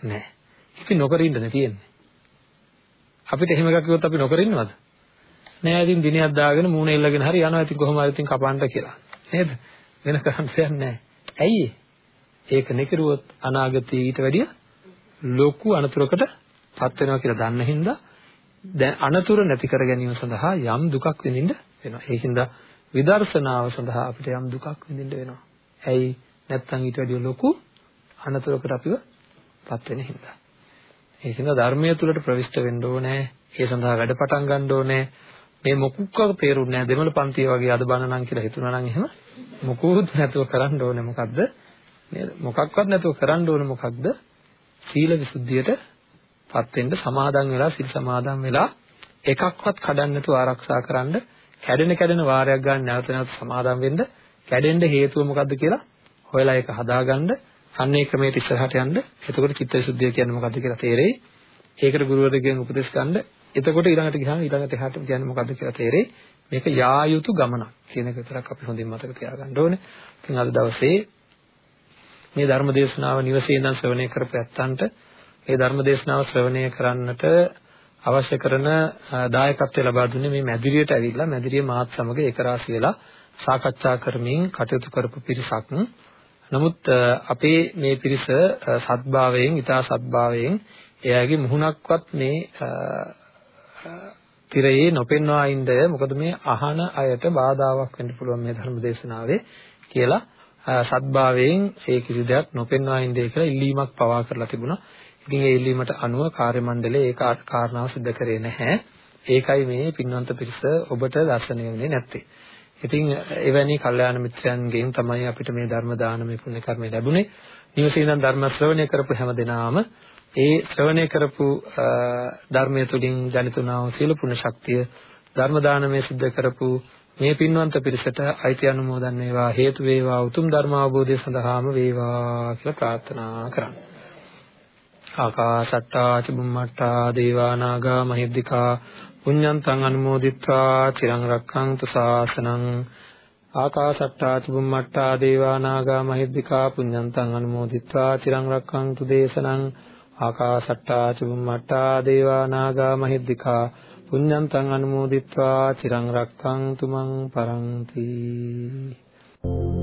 නෑ. ඉතින් නොකර ඉන්නනේ තියෙන්නේ. අපිට එහෙම එකක් කිව්වොත් අපි නොකර ඉන්නවද? නෑ ඉතින් දිනයක් දාගෙන මූණ එල්ලගෙන හරි යනවා ඉතින් කොහොම හරි ඉතින් කපන්න කියලා. නේද? වෙන කරන්න දෙයක් නෑ. ඇයි ඒක නෙකරුවොත් අනාගතයේ ඊට වැඩිය ලොකු අනතුරකට පත් වෙනවා කියලා දන්න හින්දා දැන් අනතුරු නැති කර ගැනීම සඳහා යම් දුකක් විඳින්න වෙනවා. ඒ හින්දා විදර්ශනාව සඳහා අපිට යම් දුකක් විඳින්න වෙනවා. ඇයි නැත්තම් ඊට වැඩිය ලොකු අනතුරකට අපිව පත් වෙන හින්දා. ඒ හින්දා ධර්මයේ තුලට ප්‍රවිෂ්ඨ වෙන්න ඕනේ. ඒ සඳහා වැඩ පටන් ගන්න ඕනේ. මේ මොකුක්ක තේරුන්නේ නැහැ දෙමළ පන්තිය වගේ අද බනනම් කියලා හිතුණා නම් එහෙම මොකුත් නැතුව කරන්න ඕනේ මොකද්ද නේද මොකක්වත් නැතුව කරන්න ඕනේ මොකක්ද සීල විසුද්ධියට පත් වෙන්න සමාදන් වෙලා සිල් සමාදන් වෙලා එකක්වත් කඩන්න නැතුව ආරක්ෂා කරන්න කැඩෙන කැඩෙන වාරයක් ගන්න නැවත නැවත සමාදන් වෙන්න කැඩෙන්න හේතුව මොකද්ද කියලා හොයලා ඒක හදාගන්න අන්නේ ක්‍රමයට ඉස්සරහට යන්න. එතකොට චිත්ත විසුද්ධිය කියන්නේ මොකද්ද කියලා තේරෙයි. ඒකට ගුරුවරයෙක්ගෙන් උපදෙස් ගන්න. එතකොට ඊළඟට ගියාම ඊළඟට එහාට කියන්නේ මොකද්ද කියලා තේරෙයි. මේක යා යුතු ගමනක් කියන එක විතරක් අපි හොඳින් මතක තියාගන්න ඕනේ. ඉතින් අද දවසේ මේ ධර්ම දේශනාව නිවසේ ඉඳන් ශ්‍රවණය කරපු ඇත්තන්ට ඒ ධර්ම දේශනාව ශ්‍රවණය කරන්නට අවශ්‍ය කරන දායකත්වය ලබා දුන්නේ මේ මැදිරියට ඇවිල්ලා මැදිරිය මාත් සමග එකරාශි වෙලා සාකච්ඡා කරමින් කටයුතු කරපු පිරිසක් නමුත් අපේ මේ පිරිස සත්භාවයෙන්, ඊටා සත්භාවයෙන් එයාගේ මුහුණක්වත් මේ තිරයේ නොපෙන්වා ඉඳය මොකද මේ අහන අයට බාධාවක් වෙන්න පුළුවන් මේ ධර්ම දේශනාවේ කියලා සත්භාවයෙන් ඒ කිසි දෙයක් නොපෙන්වා ඉඳේ කියලා ඉල්ලීමක් පවා කරලා තිබුණා. ඉතින් ඒ ඉල්ලීමට අනුව කාර්ය මණ්ඩලය ඒ කාරණාව සිදු කරේ නැහැ. ඒකයි මේ පින්වන්ත පිරිස ඔබට දර්ශනය වුණේ නැත්තේ. ඉතින් එවැනි කල්යාණ මිත්‍රයන්ගෙන් තමයි අපිට මේ ධර්ම දානමය පුණ්‍ය කර්මය ලැබුණේ. නිවසේ ඉඳන් ධර්ම ශ්‍රවණය කරපු හැම දිනාම ඒ ශ්‍රවණය කරපු ධර්මය තුළින් ජනිතුනා වූ සීල පුණ්‍ය ශක්තිය ධර්ම දානමය සිද්ධ කරපු මේ පින්වන්ත පිරිසට අයිති අනුමෝදන් වේවා හේතු වේවා උතුම් ධර්ම අවබෝධය සඳහාම වේවා කියලා ප්‍රාර්ථනා කරන්න. ආකාසට්ටා චුම්මට්ටා දේවා නාග මහිද්దికා පුඤ්ඤන්තං අනුමෝදිත්වා චිරං රක්ඛන්තු ශාසනං ආකාසට්ටා චුම්මට්ටා දේවා නාග මහිද්దికා පුඤ්ඤන්තං අනුමෝදිත්වා චිරං රක්ඛන්තු දේශනං ආකාසට්ටා චුම්මට්ටා දේවා නාග මහිද්దికා පුඤ්ඤන්තං අනුමෝදිත්වා චිරං රක්ඛන්තු මං පරන්ති Thank you.